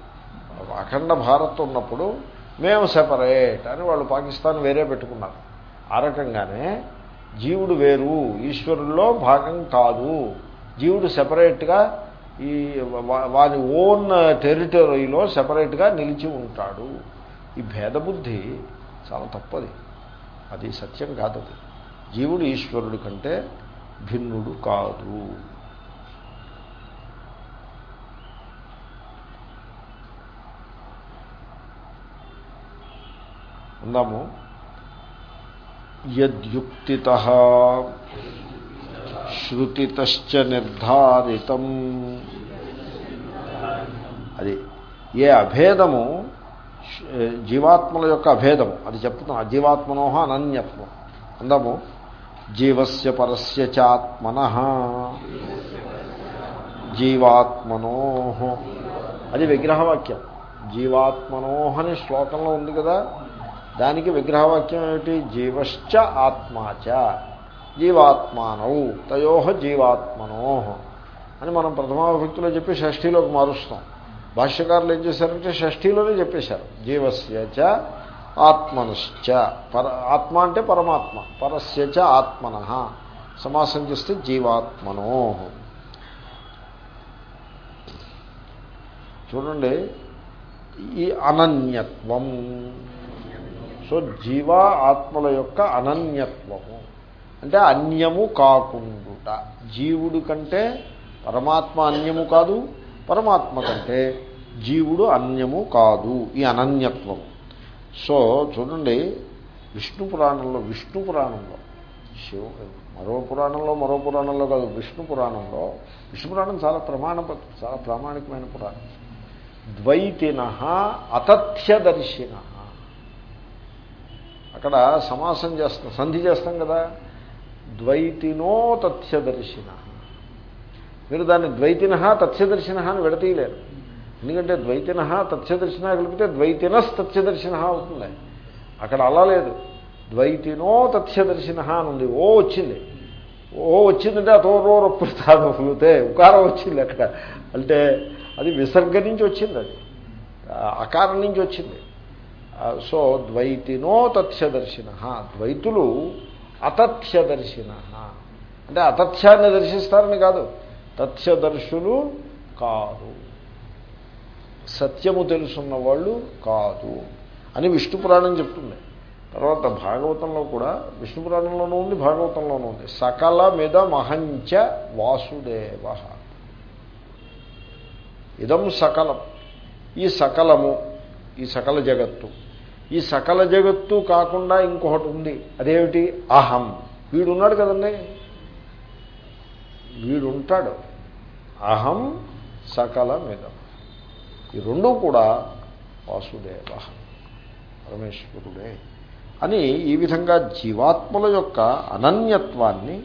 అఖండ భారత్ ఉన్నప్పుడు మేము సెపరేట్ అని వాళ్ళు పాకిస్తాన్ వేరే పెట్టుకున్నారు. ఆ రకంగానే జీవుడు వేరు ఈశ్వరుల్లో భాగం కాదు. జీవుడు సెపరేట్గా ఈ వారి ఓన్ టెరిటరీలో సెపరేట్గా నిలిచి ఉంటాడు. ఈ భేదబుద్ధి చాలా తప్పది. అది సత్యం కాదు జీవుడు ఈశ్వరుడి కంటే భిన్నుడు కాదు. అందాము యద్యుక్తి శృతితశ్చ నిర్ధారితం. అది ఏ అభేదము? జీవాత్మల యొక్క అభేదము అది చెప్తున్నాం. అజీవాత్మనోహ అనన్యత్వం. అందాము జీవస్య పరస్య చాత్మన. జీవాత్మనో అది విగ్రహవాక్యం. జీవాత్మనోహని శ్లోకంలో ఉంది కదా. దానికి విగ్రహవాక్యం ఏమిటి? జీవశ్చ ఆత్మాచ. జీవాత్మానవు తయో జీవాత్మనో. అని మనం ప్రథమా విభక్తిలో చెప్పి షష్ఠీలోకి మారుస్తాం. భాష్యకారులు ఏం చేశారంటే షష్ఠీలోనే చెప్పేశారు. జీవస్యచ ఆత్మనశ్చ. పర ఆత్మ అంటే పరమాత్మ. పరస్యచ ఆత్మన. సమాసం చేస్తే జీవాత్మనో. చూడండి ఈ అనన్యత్వం. సో జీవ ఆత్మల యొక్క అనన్యత్వము. అంటే అన్యము కాకుండుట. జీవుడు కంటే పరమాత్మ అన్యము కాదు పరమాత్మ కంటే జీవుడు అన్యము కాదు ఈ అనన్యత్వం సో చూడండి విష్ణు పురాణంలో విష్ణు పురాణంలో శివ మరో పురాణంలో మరో పురాణంలో కాదు విష్ణు పురాణంలో విష్ణు పురాణం చాలా ప్రమాణ చాలా ప్రామాణికమైన పురాణం. ద్వైతిన అతథ్యదర్శిన. అక్కడ సమాసం చేస్తాం సంధి చేస్తాం కదా. ద్వైతినో తథ్యదర్శిన మీరు దాన్ని ద్వైతిన తథ్యదర్శిన అని విడతీయలేరు. ఎందుకంటే ద్వైతిన తథ్యదర్శిన కలిపితే ద్వైతినస్ తథ్యదర్శిన అవుతుంది. అక్కడ అలా లేదు. ద్వైతినో తథ్యదర్శిన అని ఉంది. ఓ వచ్చింది. ఓ వచ్చిందంటే అతోరో రొప్పుతానుతే ఉకారం వచ్చింది అక్కడ. అంటే అది విసర్గ నుంచి వచ్చింది అది. అకారం నుంచి వచ్చింది. సో ద్వైతినో తథ్యదర్శిన. ద్వైతులు అతథ్యదర్శిన. అంటే అతథ్యాన్ని దర్శిస్తారని కాదు తథ్యదర్శులు కాదు. సత్యము తెలుసున్న వాళ్ళు కాదు అని విష్ణు పురాణం చెప్తుంది. తర్వాత భాగవతంలో కూడా విష్ణు పురాణంలోనూ ఉంది భాగవతంలోనూ ఉంది. సకల మీద మహంచ వాసుదేవ. ఇదం సకలం. ఈ సకలము ఈ సకల జగత్తు. ఈ సకల జగత్తు కాకుండా ఇంకొకటి ఉంది. అదేమిటి? అహం. వీడున్నాడు కదండి. వీడుంటాడు. అహం సకలమిదం ఈ రెండూ కూడా వాసుదేవ పరమేశ్వరుడే అని ఈ విధంగా జీవాత్మల యొక్క అనన్యత్వాన్ని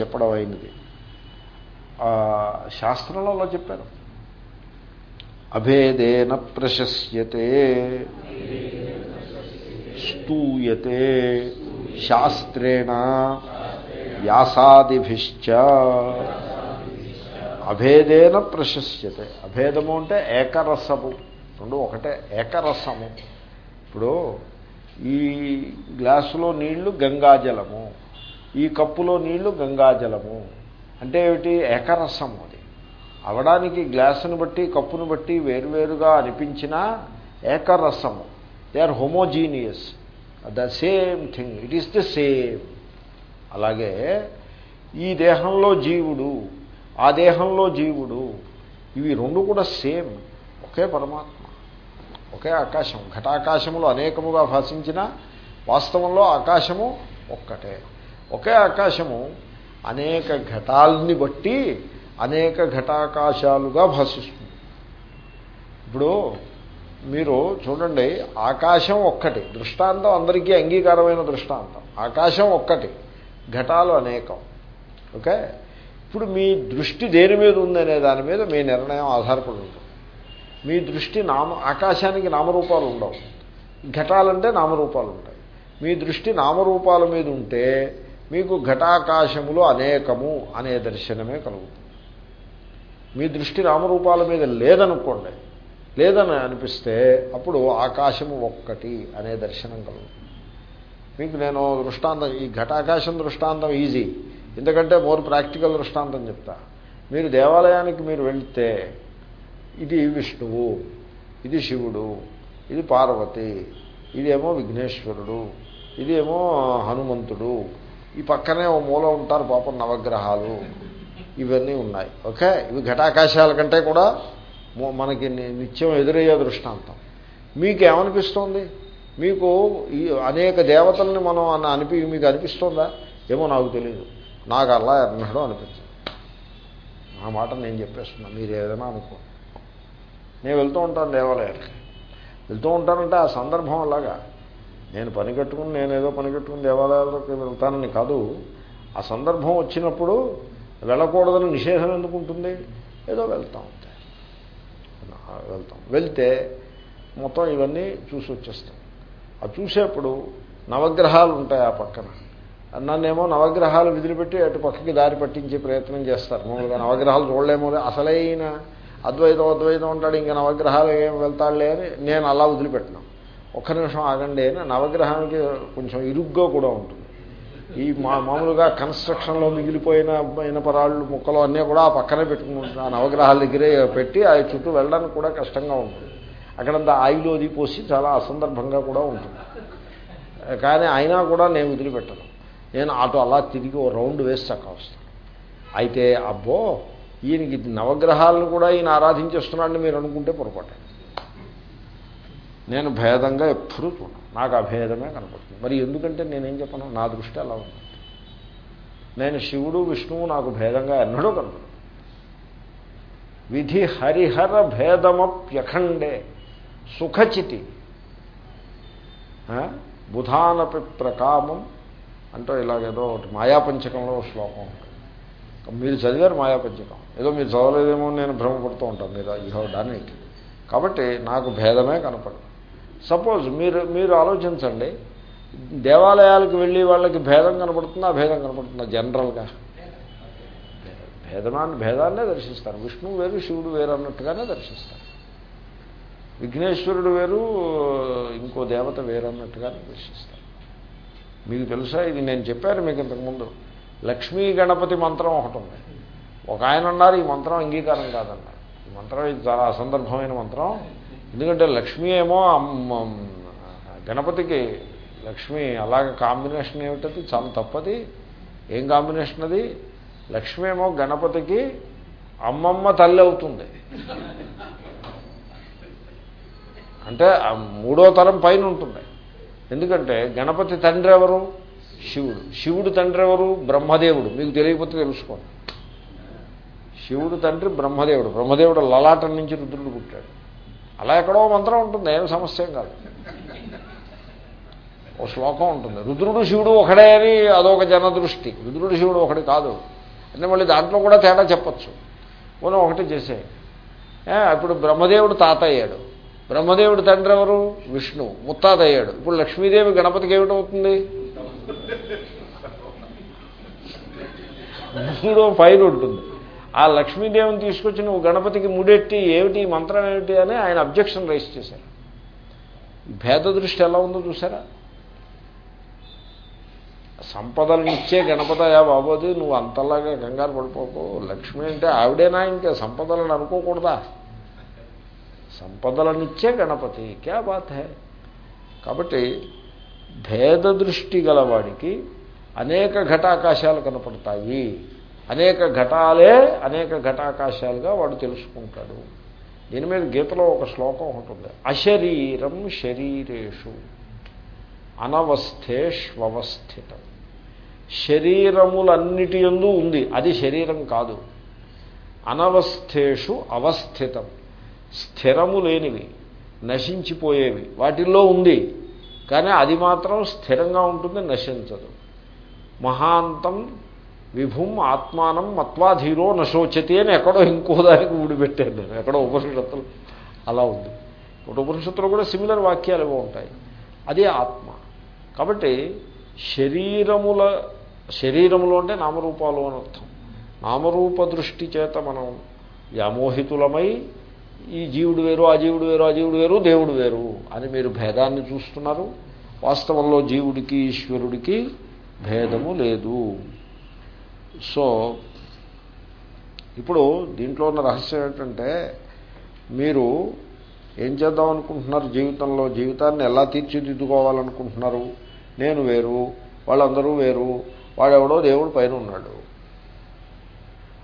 చెప్పడం అయినది శాస్త్రంలో అలా చెప్పారు. అభేదేన ప్రశస్యతే. స్తూయతే. శాస్త్రేణ వ్యాసాదిభిశ్చ. అభేదేన ప్రశస్యతే. అభేదము అంటే ఏకరసము. రెండు ఒకటే ఏకరసము. ఇప్పుడు ఈ గ్లాసులో నీళ్ళు గంగాజలము. ఈ కప్పులో నీళ్ళు గంగాజలము. అంటే ఏమిటి? ఏకరసము అది. అవడానికి గ్లాసును బట్టి కప్పును బట్టి వేరువేరుగా అనిపించిన ఏకరసము they are homogeneous. The same thing. It is the same. అలాగే ఈ దేహంలో జీవుడు ఆ దేహంలో జీవుడు ఇవి రెండు కూడా సేమ్. ఒకే పరమాత్మ. ఒకే ఆకాశం. ఘటాకాశములు అనేకముగా భాషించిన వాస్తవంలో ఆకాశము ఒక్కటే. ఒకే ఆకాశము అనేక ఘటాలని బట్టి అనేక ఘటాకాశాలుగా భాషిస్తుంది. ఇప్పుడు మీరు చూడండి ఆకాశం ఒక్కటి దృష్టాంతం అందరికీ అంగీకారమైన దృష్టాంతం. ఆకాశం ఒక్కటి ఘటాలు అనేకం. ఓకే? ఇప్పుడు మీ దృష్టి దేని మీద ఉందనే దాని మీద మీ నిర్ణయం ఆధారపడి ఉంటుంది. మీ దృష్టి నామ ఆకాశానికి నామరూపాలు ఉండవు. ఘటాలంటే నామరూపాలు ఉంటాయి. మీ దృష్టి నామరూపాల మీద ఉంటే మీకు ఘటాకాశములు అనేకము అనే దర్శనమే కలుగుతుంది. మీ దృష్టి నామరూపాల మీద లేదనుకోండి లేదని అనిపిస్తే అప్పుడు ఆకాశము ఒక్కటి అనే దర్శనం కలుగుతుంది మీకు నేను దృష్టాంతం ఈ ఘటాకాశం దృష్టాంతం ఈజీ. ఎందుకంటే మోర్ ప్రాక్టికల్ దృష్టాంతం చెప్తా. మీరు దేవాలయానికి మీరు వెళ్తే ఇది విష్ణువు ఇది శివుడు ఇది పార్వతి ఇదేమో విఘ్నేశ్వరుడు ఇదేమో హనుమంతుడు ఈ పక్కనే ఓ మూల ఉంటారు పాపం నవగ్రహాలు. ఇవన్నీ ఉన్నాయి. ఓకే? ఇవి ఘటాకాశాల కంటే కూడా మనకి నిత్యం ఎదురయ్యే దృష్టాంతం. మీకు ఏమనిపిస్తోంది మీకు ఈ అనేక దేవతల్ని మనం అన్న అనిపి మీకు అనిపిస్తుందా? ఏమో నాకు తెలియదు నాకు అలా ఎన్నడో అనిపించింది. ఆ మాట నేను చెప్పేస్తున్నా. మీరు ఏదైనా అనుకో నేను వెళ్తూ ఉంటాను దేవాలయానికి వెళ్తూ ఉంటానంటే ఆ సందర్భం అలాగా. నేను పని కట్టుకుని నేను ఏదో పని కట్టుకుని దేవాలయాలకు వెళ్తానని కాదు. ఆ సందర్భం వచ్చినప్పుడు వెళ్ళకూడదని నిషేధం ఎందుకు ఉంటుంది? ఏదో వెళ్తాం. అంతే వెళ్తాం. వెళ్తే మొత్తం ఇవన్నీ చూసి వచ్చేస్తాం. అది చూసేప్పుడు నవగ్రహాలు ఉంటాయి ఆ పక్కన. నన్నేమో నవగ్రహాలు విదిలిపెట్టి అటు పక్కకి దారి పట్టించే ప్రయత్నం చేస్తారు. మామూలుగా నవగ్రహాలు చూడలేమో అసలైన అద్వైతం అద్వైతం ఉంటాడు ఇంకా నవగ్రహాలు ఏం వెళ్తాడులే అని నేను అలా వదిలిపెట్టినాం. ఒక్క నిమిషం ఆగండి అని నవగ్రహానికి కొంచెం ఇరుగ్గా కూడా ఉంటుంది. ఈ మా మామూలుగా కన్స్ట్రక్షన్లో మిగిలిపోయిన ఇనపరాళ్ళు ముక్కలు అన్నీ కూడా ఆ పక్కనే పెట్టుకుంటున్నాను ఆ నవగ్రహాల దగ్గరే పెట్టి ఆ చుట్టూ వెళ్ళడానికి కూడా కష్టంగా ఉంటుంది. అక్కడంతా ఆయిల్ అది పోసి చాలా అసందర్భంగా కూడా ఉంటుంది. కానీ అయినా కూడా నేను వదిలిపెట్టను. నేను అటు అలా తిరిగి ఓ రౌండ్ వేసి చక్క వస్తాను. అయితే అబ్బో ఈయనకి నవగ్రహాలను కూడా ఈయన ఆరాధించేస్తున్నాడని మీరు అనుకుంటే పొరపాటు. నేను భేదంగా ఎప్పుడూ చూడను. నాకు అభేదమే కనపడుతుంది. మరి ఎందుకంటే నేనేం చెప్పను? నా దృష్టి అలా ఉంది. నేను శివుడు విష్ణువు నాకు భేదంగా ఎన్నడూ కనపడదు విధి హరిహర భేదమప్యఖండే సుఖచితి. బుధానపి ప్రకామం అంటూ ఇలాగేదో ఒకటి మాయాపంచకంలో శ్లోకం ఉంటుంది. మీరు చదివారు మాయాపంచకం. ఏదో మీరు చదవలేదేమో నేను భ్రమపడుతూ ఉంటాను. మీరు యూ హ్యావ్ డన్ ఇట్ కాబట్టి నాకు భేదమే కనపడదు. సపోజ్ మీరు మీరు ఆలోచించండి. దేవాలయాలకు వెళ్ళి వాళ్ళకి భేదం కనపడుతుందా? భేదం కనపడుతుందా? జనరల్గా. భేదమాన్ని భేదాన్నే దర్శిస్తారు. విష్ణువు వేరు శివుడు వేరు అన్నట్టుగానే దర్శిస్తారు. విఘ్నేశ్వరుడు వేరు ఇంకో దేవత వేరు అన్నట్టుగానే దర్శిస్తారు. మీకు తెలుసా? ఇది నేను చెప్పాను మీకు ఇంతకుముందు. లక్ష్మీ గణపతి మంత్రం ఒకటి ఉంది. ఒక ఆయన అన్నారు ఈ మంత్రం అంగీకారం కాదన్నారు. ఈ మంత్రం ఇది చాలా అసందర్భమైన మంత్రం. ఎందుకంటే లక్ష్మి ఏమో గణపతికి లక్ష్మి అలాగే కాంబినేషన్ ఏమిటది? చాలా తప్పది. ఏం కాంబినేషన్ అది? లక్ష్మి ఏమో గణపతికి అమ్మమ్మ తల్లి అవుతుంది. అంటే మూడో తరం పైన ఉంటుంది. ఎందుకంటే గణపతి తండ్రి ఎవరు? శివుడు. శివుడు తండ్రి ఎవరు? బ్రహ్మదేవుడు. మీకు తెలియకపోతే తెలుసుకోండి. శివుడు తండ్రి బ్రహ్మదేవుడు. బ్రహ్మదేవుడు లలాటం నుంచి రుద్రుడు పుట్టాడు. అలా ఎక్కడో మంత్రం ఉంటుంది ఏం సమస్య కాదు. ఓ శ్లోకం ఉంటుంది రుద్రుడు శివుడు ఒకడే అని అదొక జనదృష్టి. రుద్రుడు శివుడు ఒకటి కాదు. అంటే మళ్ళీ దాంట్లో కూడా తేడా చెప్పచ్చు. పోనీ ఒకటి చేసే ఇప్పుడు బ్రహ్మదేవుడు తాత అయ్యాడు బ్రహ్మదేవుడు తండ్రి ఎవరు? విష్ణు. ముత్తాత అయ్యాడు ఇప్పుడు లక్ష్మీదేవి గణపతికి ఏమిటవుతుంది? మూడో ఫైల్ ఉంటుంది. ఆ లక్ష్మీదేవిని తీసుకొచ్చి నువ్వు గణపతికి ముడెట్టి ఏమిటి మంత్రం ఏమిటి అని ఆయన అబ్జెక్షన్ రైస్ చేశారు. భేద దృష్టి ఎలా ఉందో చూసారా సంపదలను ఇచ్చే గణపతయా బాబోది నువ్వు అంతలాగా కంగారు పడిపోకు. లక్ష్మి అంటే ఆవిడేనా ఇంకా? సంపదలను అనుకోకూడదా? సంపదలనిచ్చే గణపతి క్యా బాత్ హే? కాబట్టి భేద దృష్టి గలవాడికి అనేక ఘటాకాశాలు కనపడతాయి. అనేక ఘటాలే అనేక ఘటాకాశాలుగా వాడు తెలుసుకుంటాడు. దీని మీద గీతలో ఒక శ్లోకం ఉంటుంది అశరీరం శరీరేషు అనవస్థేష్వస్థితం శరీరములన్నిటి ఎందు ఉంది. అది శరీరం కాదు. అనవస్థేషు అవస్థితం. స్థిరము లేనివి నశించిపోయేవి. వాటిల్లో ఉంది. కానీ అది మాత్రం స్థిరంగా ఉంటుంది నశించదు. మహాంతం విభుం ఆత్మానం మత్వాధీరో నశోచతి అని ఎక్కడో ఇంకో దానికి ఊడిపెట్టాను నేను ఎక్కడో ఉపనిషత్తులు అలా ఉంది. ఇప్పుడు ఉపనిషత్తులు కూడా సిమిలర్ వాక్యాలు ఏవో ఉంటాయి. అదే ఆత్మ. కాబట్టి శరీరముల శరీరములు అంటే నామరూపాలు అని అర్థం. నామరూప దృష్టి చేత మనం వ్యామోహితులమై ఈ జీవుడు వేరు ఆ జీవుడు వేరు ఆ జీవుడు వేరు దేవుడు వేరు అని మీరు భేదాన్ని చూస్తున్నారు. వాస్తవంలో జీవుడికి ఈశ్వరుడికి భేదము లేదు. సో ఇప్పుడు దీంట్లో ఉన్న రహస్యం ఏంటంటే మీరు ఏం చేద్దాం అనుకుంటున్నారు జీవితంలో? జీవితాన్ని ఎలా తీర్చిదిద్దుకోవాలనుకుంటున్నారు? నేను వేరు వాళ్ళందరూ వేరు వాడెవడో దేవుడు పైన ఉన్నాడు.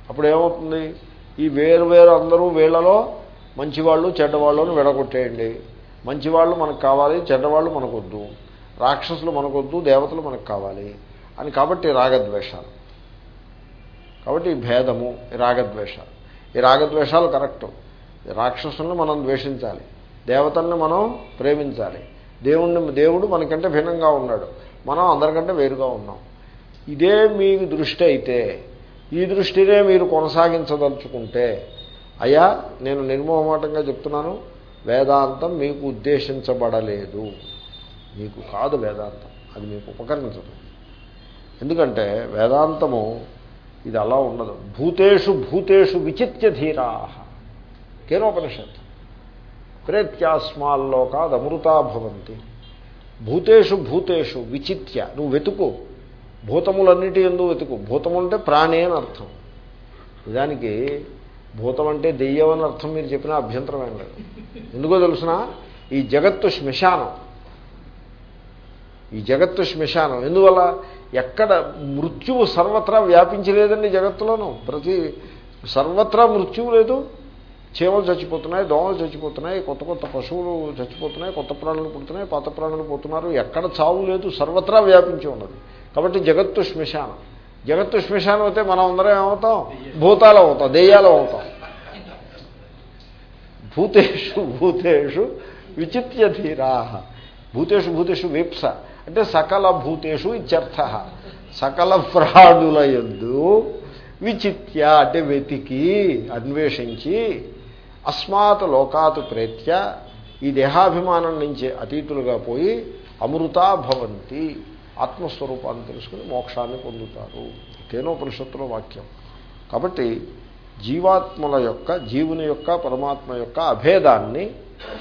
అప్పుడు ఏమవుతుంది ఈ వేరు వేరు అందరూ వీళ్ళలో మంచివాళ్ళు చెడ్డవాళ్ళని విడగొట్టేయండి. మంచివాళ్ళు మనకు కావాలి చెడ్డవాళ్ళు మనకొద్దు. రాక్షసులు మనకొద్దు దేవతలు మనకు కావాలి అని కాబట్టి రాగద్వేషాలు. కాబట్టి ఈ భేదము ఈ రాగద్వేషాలు ఈ రాగద్వేషాలు కరెక్టు. రాక్షసుల్ని మనం ద్వేషించాలి. దేవతల్ని మనం ప్రేమించాలి. దేవుణ్ణి దేవుడు మనకంటే భిన్నంగా ఉన్నాడు. మనం అందరికంటే వేరుగా ఉన్నాం. ఇదే మీకు దృష్టి అయితే ఈ దృష్టినే మీరు కొనసాగించదలుచుకుంటే అయ్యా నేను నిర్మోహమాటంగా చెప్తున్నాను వేదాంతం మీకు ఉద్దేశించబడలేదు. మీకు కాదు వేదాంతం. అది మీకు ఉపకరించదు. ఎందుకంటే వేదాంతము ఇది అలా ఉండదు భూతేషు భూతేషు విచిత్య ధీరా. కేనోపనిషత్ అమృతా భవంతి భూతేషు భూతేషు విచిత్య. నువ్వు వెతుకు. భూతములన్నిటి ఎందు వెతుకు. భూతము అంటే ప్రాణి అని అర్థం. నిజానికి భూతం అంటే దెయ్యం అని అర్థం మీరు చెప్పిన అభ్యంతరం ఏం లేదు. ఎందుకో తెలుసిన? ఈ జగత్తు శ్మశానం. ఈ జగత్తు శ్మశానం. ఎందువల్ల? ఎక్కడ మృత్యువు సర్వత్రా వ్యాపించలేదండి జగత్తులోనూ. ప్రతి సర్వత్రా మృత్యువు లేదు. చీమలు చచ్చిపోతున్నాయి దోమలు చచ్చిపోతున్నాయి కొత్త కొత్త పశువులు చచ్చిపోతున్నాయి కొత్త ప్రాణులు పుడుతున్నాయి పాత ప్రాణులు పోతున్నారు. ఎక్కడ చావు లేదు సర్వత్రా వ్యాపించి ఉన్నది. కాబట్టి జగత్తు శ్మశానం. జగత్తు శ్మశానం అయితే మనం అందరం ఏమవుతాం? భూతాలు అవుతాం దెయ్యాలు అవుతాం. భూతేషు భూతేషు విచిత్యధీరా. భూతేషు భూతేషు వీప్స. అంటే సకల భూతేషు ఇత్యర్థ. సకల ప్రాణుల ఎందు విచిత్య అంటే వెతికి అన్వేషించి అస్మాత్ లోకాత్ ప్రేత్య ఈ దేహాభిమానం నుంచి అతీతులుగా పోయి అమృతా భవంతి ఆత్మస్వరూపాన్ని తెలుసుకుని మోక్షాన్ని పొందుతారు. కేనోపనిషత్తుల వాక్యం. కాబట్టి జీవాత్మల యొక్క జీవుని యొక్క పరమాత్మ యొక్క అభేదాన్ని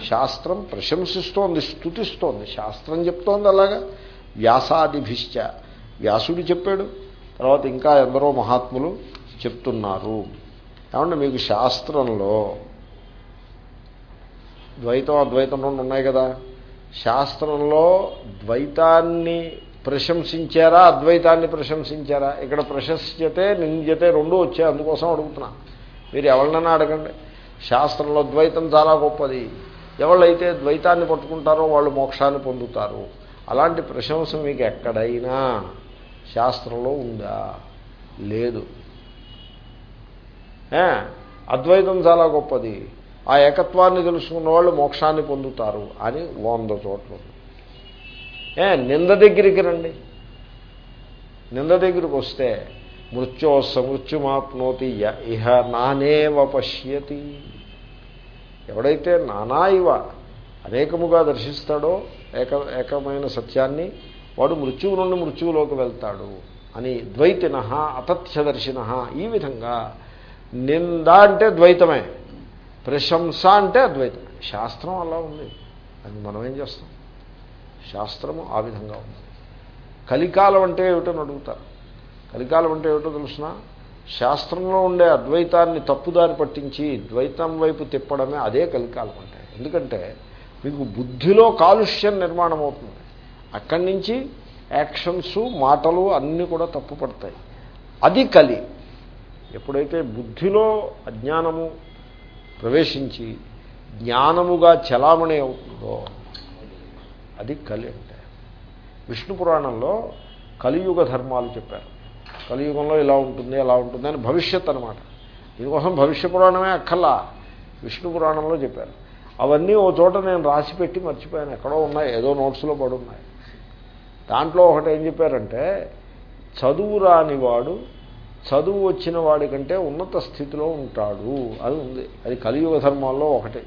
శాస్త్రం ప్రశంసిస్తోంది స్థుతిస్తోంది శాస్త్రం చెప్తోంది అలాగా. వ్యాసాదిభిశ్చ. వ్యాసుడు చెప్పాడు. తర్వాత ఇంకా ఎందరో మహాత్ములు చెప్తున్నారు. ఏమంటే మీకు శాస్త్రంలో ద్వైతం అద్వైతం రెండు ఉన్నాయి కదా. శాస్త్రంలో ద్వైతాన్ని ప్రశంసించారా అద్వైతాన్ని ప్రశంసించారా? ఇక్కడ ప్రశంస్యతే నింద్యతే రెండు వచ్చాయి. అందుకోసం అడుగుతున్నా. మీరు ఎవరినైనా అడగండి. శాస్త్రంలో ద్వైతం చాలా గొప్పది. ఎవళ్ళైతే ద్వైతాన్ని పట్టుకుంటారో వాళ్ళు మోక్షాన్ని పొందుతారు. అలాంటి ప్రశంస మీకు ఎక్కడైనా శాస్త్రంలో ఉందా? లేదు. అద్వైతం చాలా గొప్పది. ఆ ఏకత్వాన్ని తెలుసుకున్న వాళ్ళు మోక్షాన్ని పొందుతారు అని వంద చోట్ల ఏ? నింద దగ్గరికి రండి. నింద దగ్గరికి వస్తే మృత్యో సమృత్యుమాప్నోతి య ఇహ నానేవ పశ్యతి. ఎవడైతే నానా ఇవ అనేకముగా దర్శిస్తాడో ఏక ఏకమైన సత్యాన్ని వాడు మృత్యువు నుండి మృత్యువులోకి వెళ్తాడు అని ద్వైతిన అతథ్యదర్శిన ఈ విధంగా నింద అంటే ద్వైతమే ప్రశంస అంటే అద్వైతమే. శాస్త్రం అలా ఉంది. అది మనం ఏం చేస్తాం? శాస్త్రము ఆ విధంగా ఉంది. కలికాలం అంటే ఏమిటో అడుగుతారు? కలికాలం అంటే ఏమిటో తెలుసిన? శాస్త్రంలో ఉండే అద్వైతాన్ని తప్పుదారి పట్టించి ద్వైతం వైపు తిప్పడమే అదే కలికాలం అంటే. ఎందుకంటే మీకు బుద్ధిలో కాలుష్యం నిర్మాణం అవుతుంది అక్కడి నుంచి యాక్షన్స్ మాటలు అన్నీ కూడా తప్పు పడతాయి. అది కలి. ఎప్పుడైతే బుద్ధిలో అజ్ఞానము ప్రవేశించి జ్ఞానముగా చలామణి అవుతుందో అది కలి అంటే. విష్ణు పురాణంలో కలియుగ ధర్మాలు చెప్పారు. కలియుగంలో ఇలా ఉంటుంది ఎలా ఉంటుంది అని భవిష్యత్ అనమాట దీనికోసం భవిష్య పురాణమే అక్కర్లా. విష్ణు పురాణంలో చెప్పారు. అవన్నీ ఓ చోట నేను రాసి పెట్టి మర్చిపోయాను. ఎక్కడో ఉన్నాయి ఏదో నోట్స్లో పడున్నాయి. దాంట్లో ఒకటి ఏం చెప్పారంటే చదువు రాని వాడు చదువు వచ్చిన వాడి కంటే ఉన్నత స్థితిలో ఉంటాడు అది ఉంది. అది కలియుగ ధర్మాల్లో ఒకటి.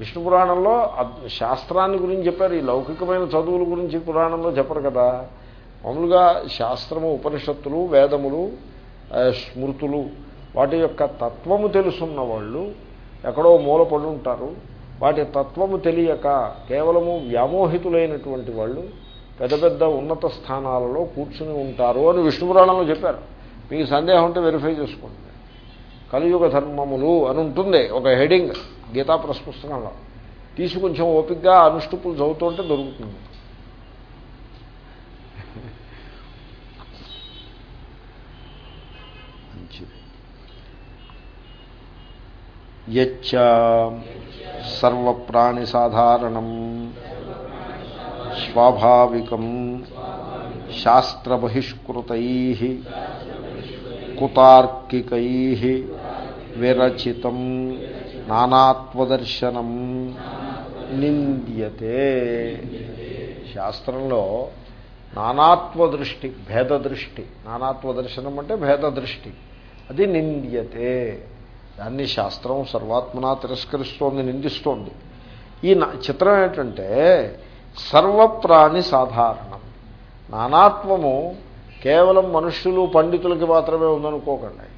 విష్ణు పురాణంలో శాస్త్రాన్ని గురించి చెప్పారు ఈ లౌకికమైన చదువుల గురించి పురాణంలో చెప్పరు కదా. మామూలుగా శాస్త్రము ఉపనిషత్తులు వేదములు స్మృతులు వాటి యొక్క తత్వము తెలుసున్న వాళ్ళు ఎక్కడో మూలపడి ఉంటారు. వాటి తత్వము తెలియక కేవలము వ్యామోహితులైనటువంటి వాళ్ళు పెద్ద పెద్ద ఉన్నత స్థానాలలో కూర్చుని ఉంటారు అని విష్ణు పురాణంలో చెప్పారు. మీకు సందేహం ఉంటే వెరిఫై చేసుకోండి. కలియుగ ధర్మములు అని ఉంటుంది ఒక హెడింగ్ గీతా ప్రెస్ పుస్తకంలో తీసి కొంచెం ఓపికగా అనుష్టుపులు చదువుతుంటే దొరుకుతుంది. యచ్చ సర్వప్రాణి సాధారణం స్వాభావికం శాస్త్రబహిష్కృతై కుతార్కికై విరచితం నానాత్వదర్శనం నింద్యతే. శాస్త్రంలో నానాత్వ దృష్టి భేద దృష్టి నానాత్వ దర్శనం అంటే భేద దృష్టి అది నింద్యతే. దాన్ని శాస్త్రం సర్వాత్మనా తిరస్కరిస్తోంది నిందిస్తోంది. ఈ చిత్రం ఏంటంటే సర్వప్రాణి సాధారణం. నానాత్వము కేవలం మనుష్యులు పండితులకి మాత్రమే ఉందనుకోకండి.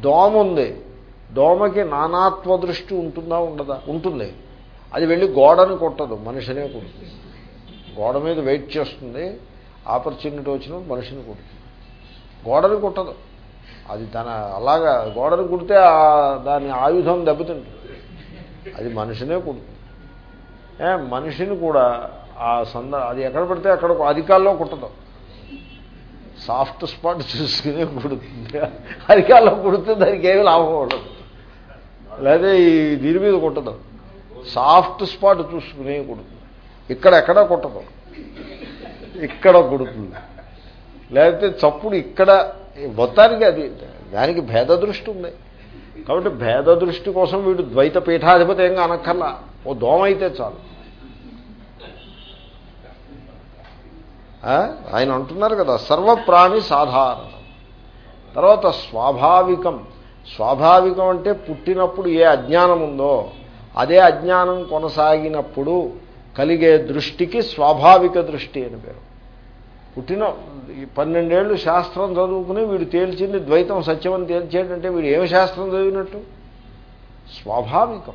దోమ ఉంది దోమకి నానాత్వ దృష్టి ఉంటుందా ఉండదా? ఉంటుంది. అది వెళ్ళి గోడని కొట్టదు మనిషినే కొడుతుంది. గోడ మీద వెయిట్ చేస్తుంది ఆపర్చునిటీ వచ్చినప్పుడు మనిషిని కొడుతుంది. గోడని కొట్టదు. అది తన అలాగా గోడని కుడితే దాని ఆయుధం దెబ్బతింటుంది. అది మనిషినే కుడుతుంది. ఏ మనిషిని కూడా ఆ సంద అది ఎక్కడ పడితే అక్కడ అధికాల్లో కుట్టదు. సాఫ్ట్ స్పాట్ చూసుకునే కుడుతుంది. అరికాల్లో కుడితే దానికి ఏమి లాభం ఉండదు. లేదా ఈ దీని మీద కుట్టదు. సాఫ్ట్ స్పాట్ చూసుకునే కుడుతుంది. ఇక్కడ ఎక్కడ కుట్టదు. ఇక్కడ కుడుతుంది. లేకపోతే చప్పుడు ఇక్కడ మొత్తానికి అది దానికి భేద దృష్టి ఉంది. కాబట్టి భేద దృష్టి కోసం వీడు ద్వైత పీఠాధిపతి ఏం అనక్కర్లా ఓ దోమ అయితే చాలు. ఆయన అంటున్నారు కదా సర్వప్రాణి సాధారణం. తర్వాత స్వాభావికం. స్వాభావికం అంటే పుట్టినప్పుడు ఏ అజ్ఞానం ఉందో అదే అజ్ఞానం కొనసాగినప్పుడు కలిగే దృష్టికి స్వాభావిక దృష్టి అని పేరు. పుట్టిన ఈ పన్నెండేళ్ళు శాస్త్రం చదువుకుని వీడు తేల్చింది ద్వైతం సత్యమని తేల్చేటంటే వీడు ఏమి శాస్త్రం చదివినట్టు? స్వాభావికం.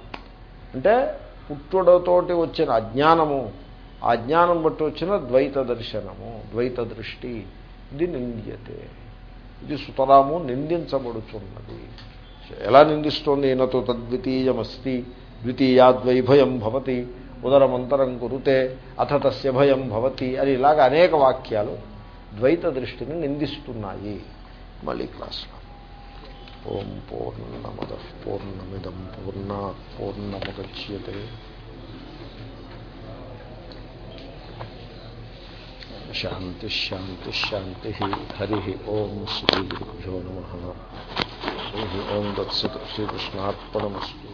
అంటే పుట్టుడతోటి వచ్చిన అజ్ఞానము ఆ జ్ఞానం బట్టి వచ్చిన ద్వైత దర్శనము ద్వైత దృష్టి. ఇది నింద్యతే. ఇది సుతరాము నిందించబడుతున్నది ఎలా నిందిస్తోంది? ఈయనతో తద్వితీయమస్తి. ద్వితీయాద్వైభయం భవతి. ఉదరమంతరం కురుతే అథ తస్య భయం భవతి అని ఇలాగ అనేక వాక్యాలు ద్వైత దృష్టిని నిందిస్తున్నాయి. మళ్ళీ క్లాస్లో. ఓం పూర్ణమద పూర్ణమిదం పూర్ణ పూర్ణముద్యతే. శాంతి శాంతి శాంతి హరి ఓం శ్రీ గురుభ్యో నమ హరి ఓం దత్సత్ శ్రీకృష్ణార్పణమస్తు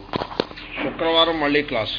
శుక్రవారం మళ్ళీ క్లాసు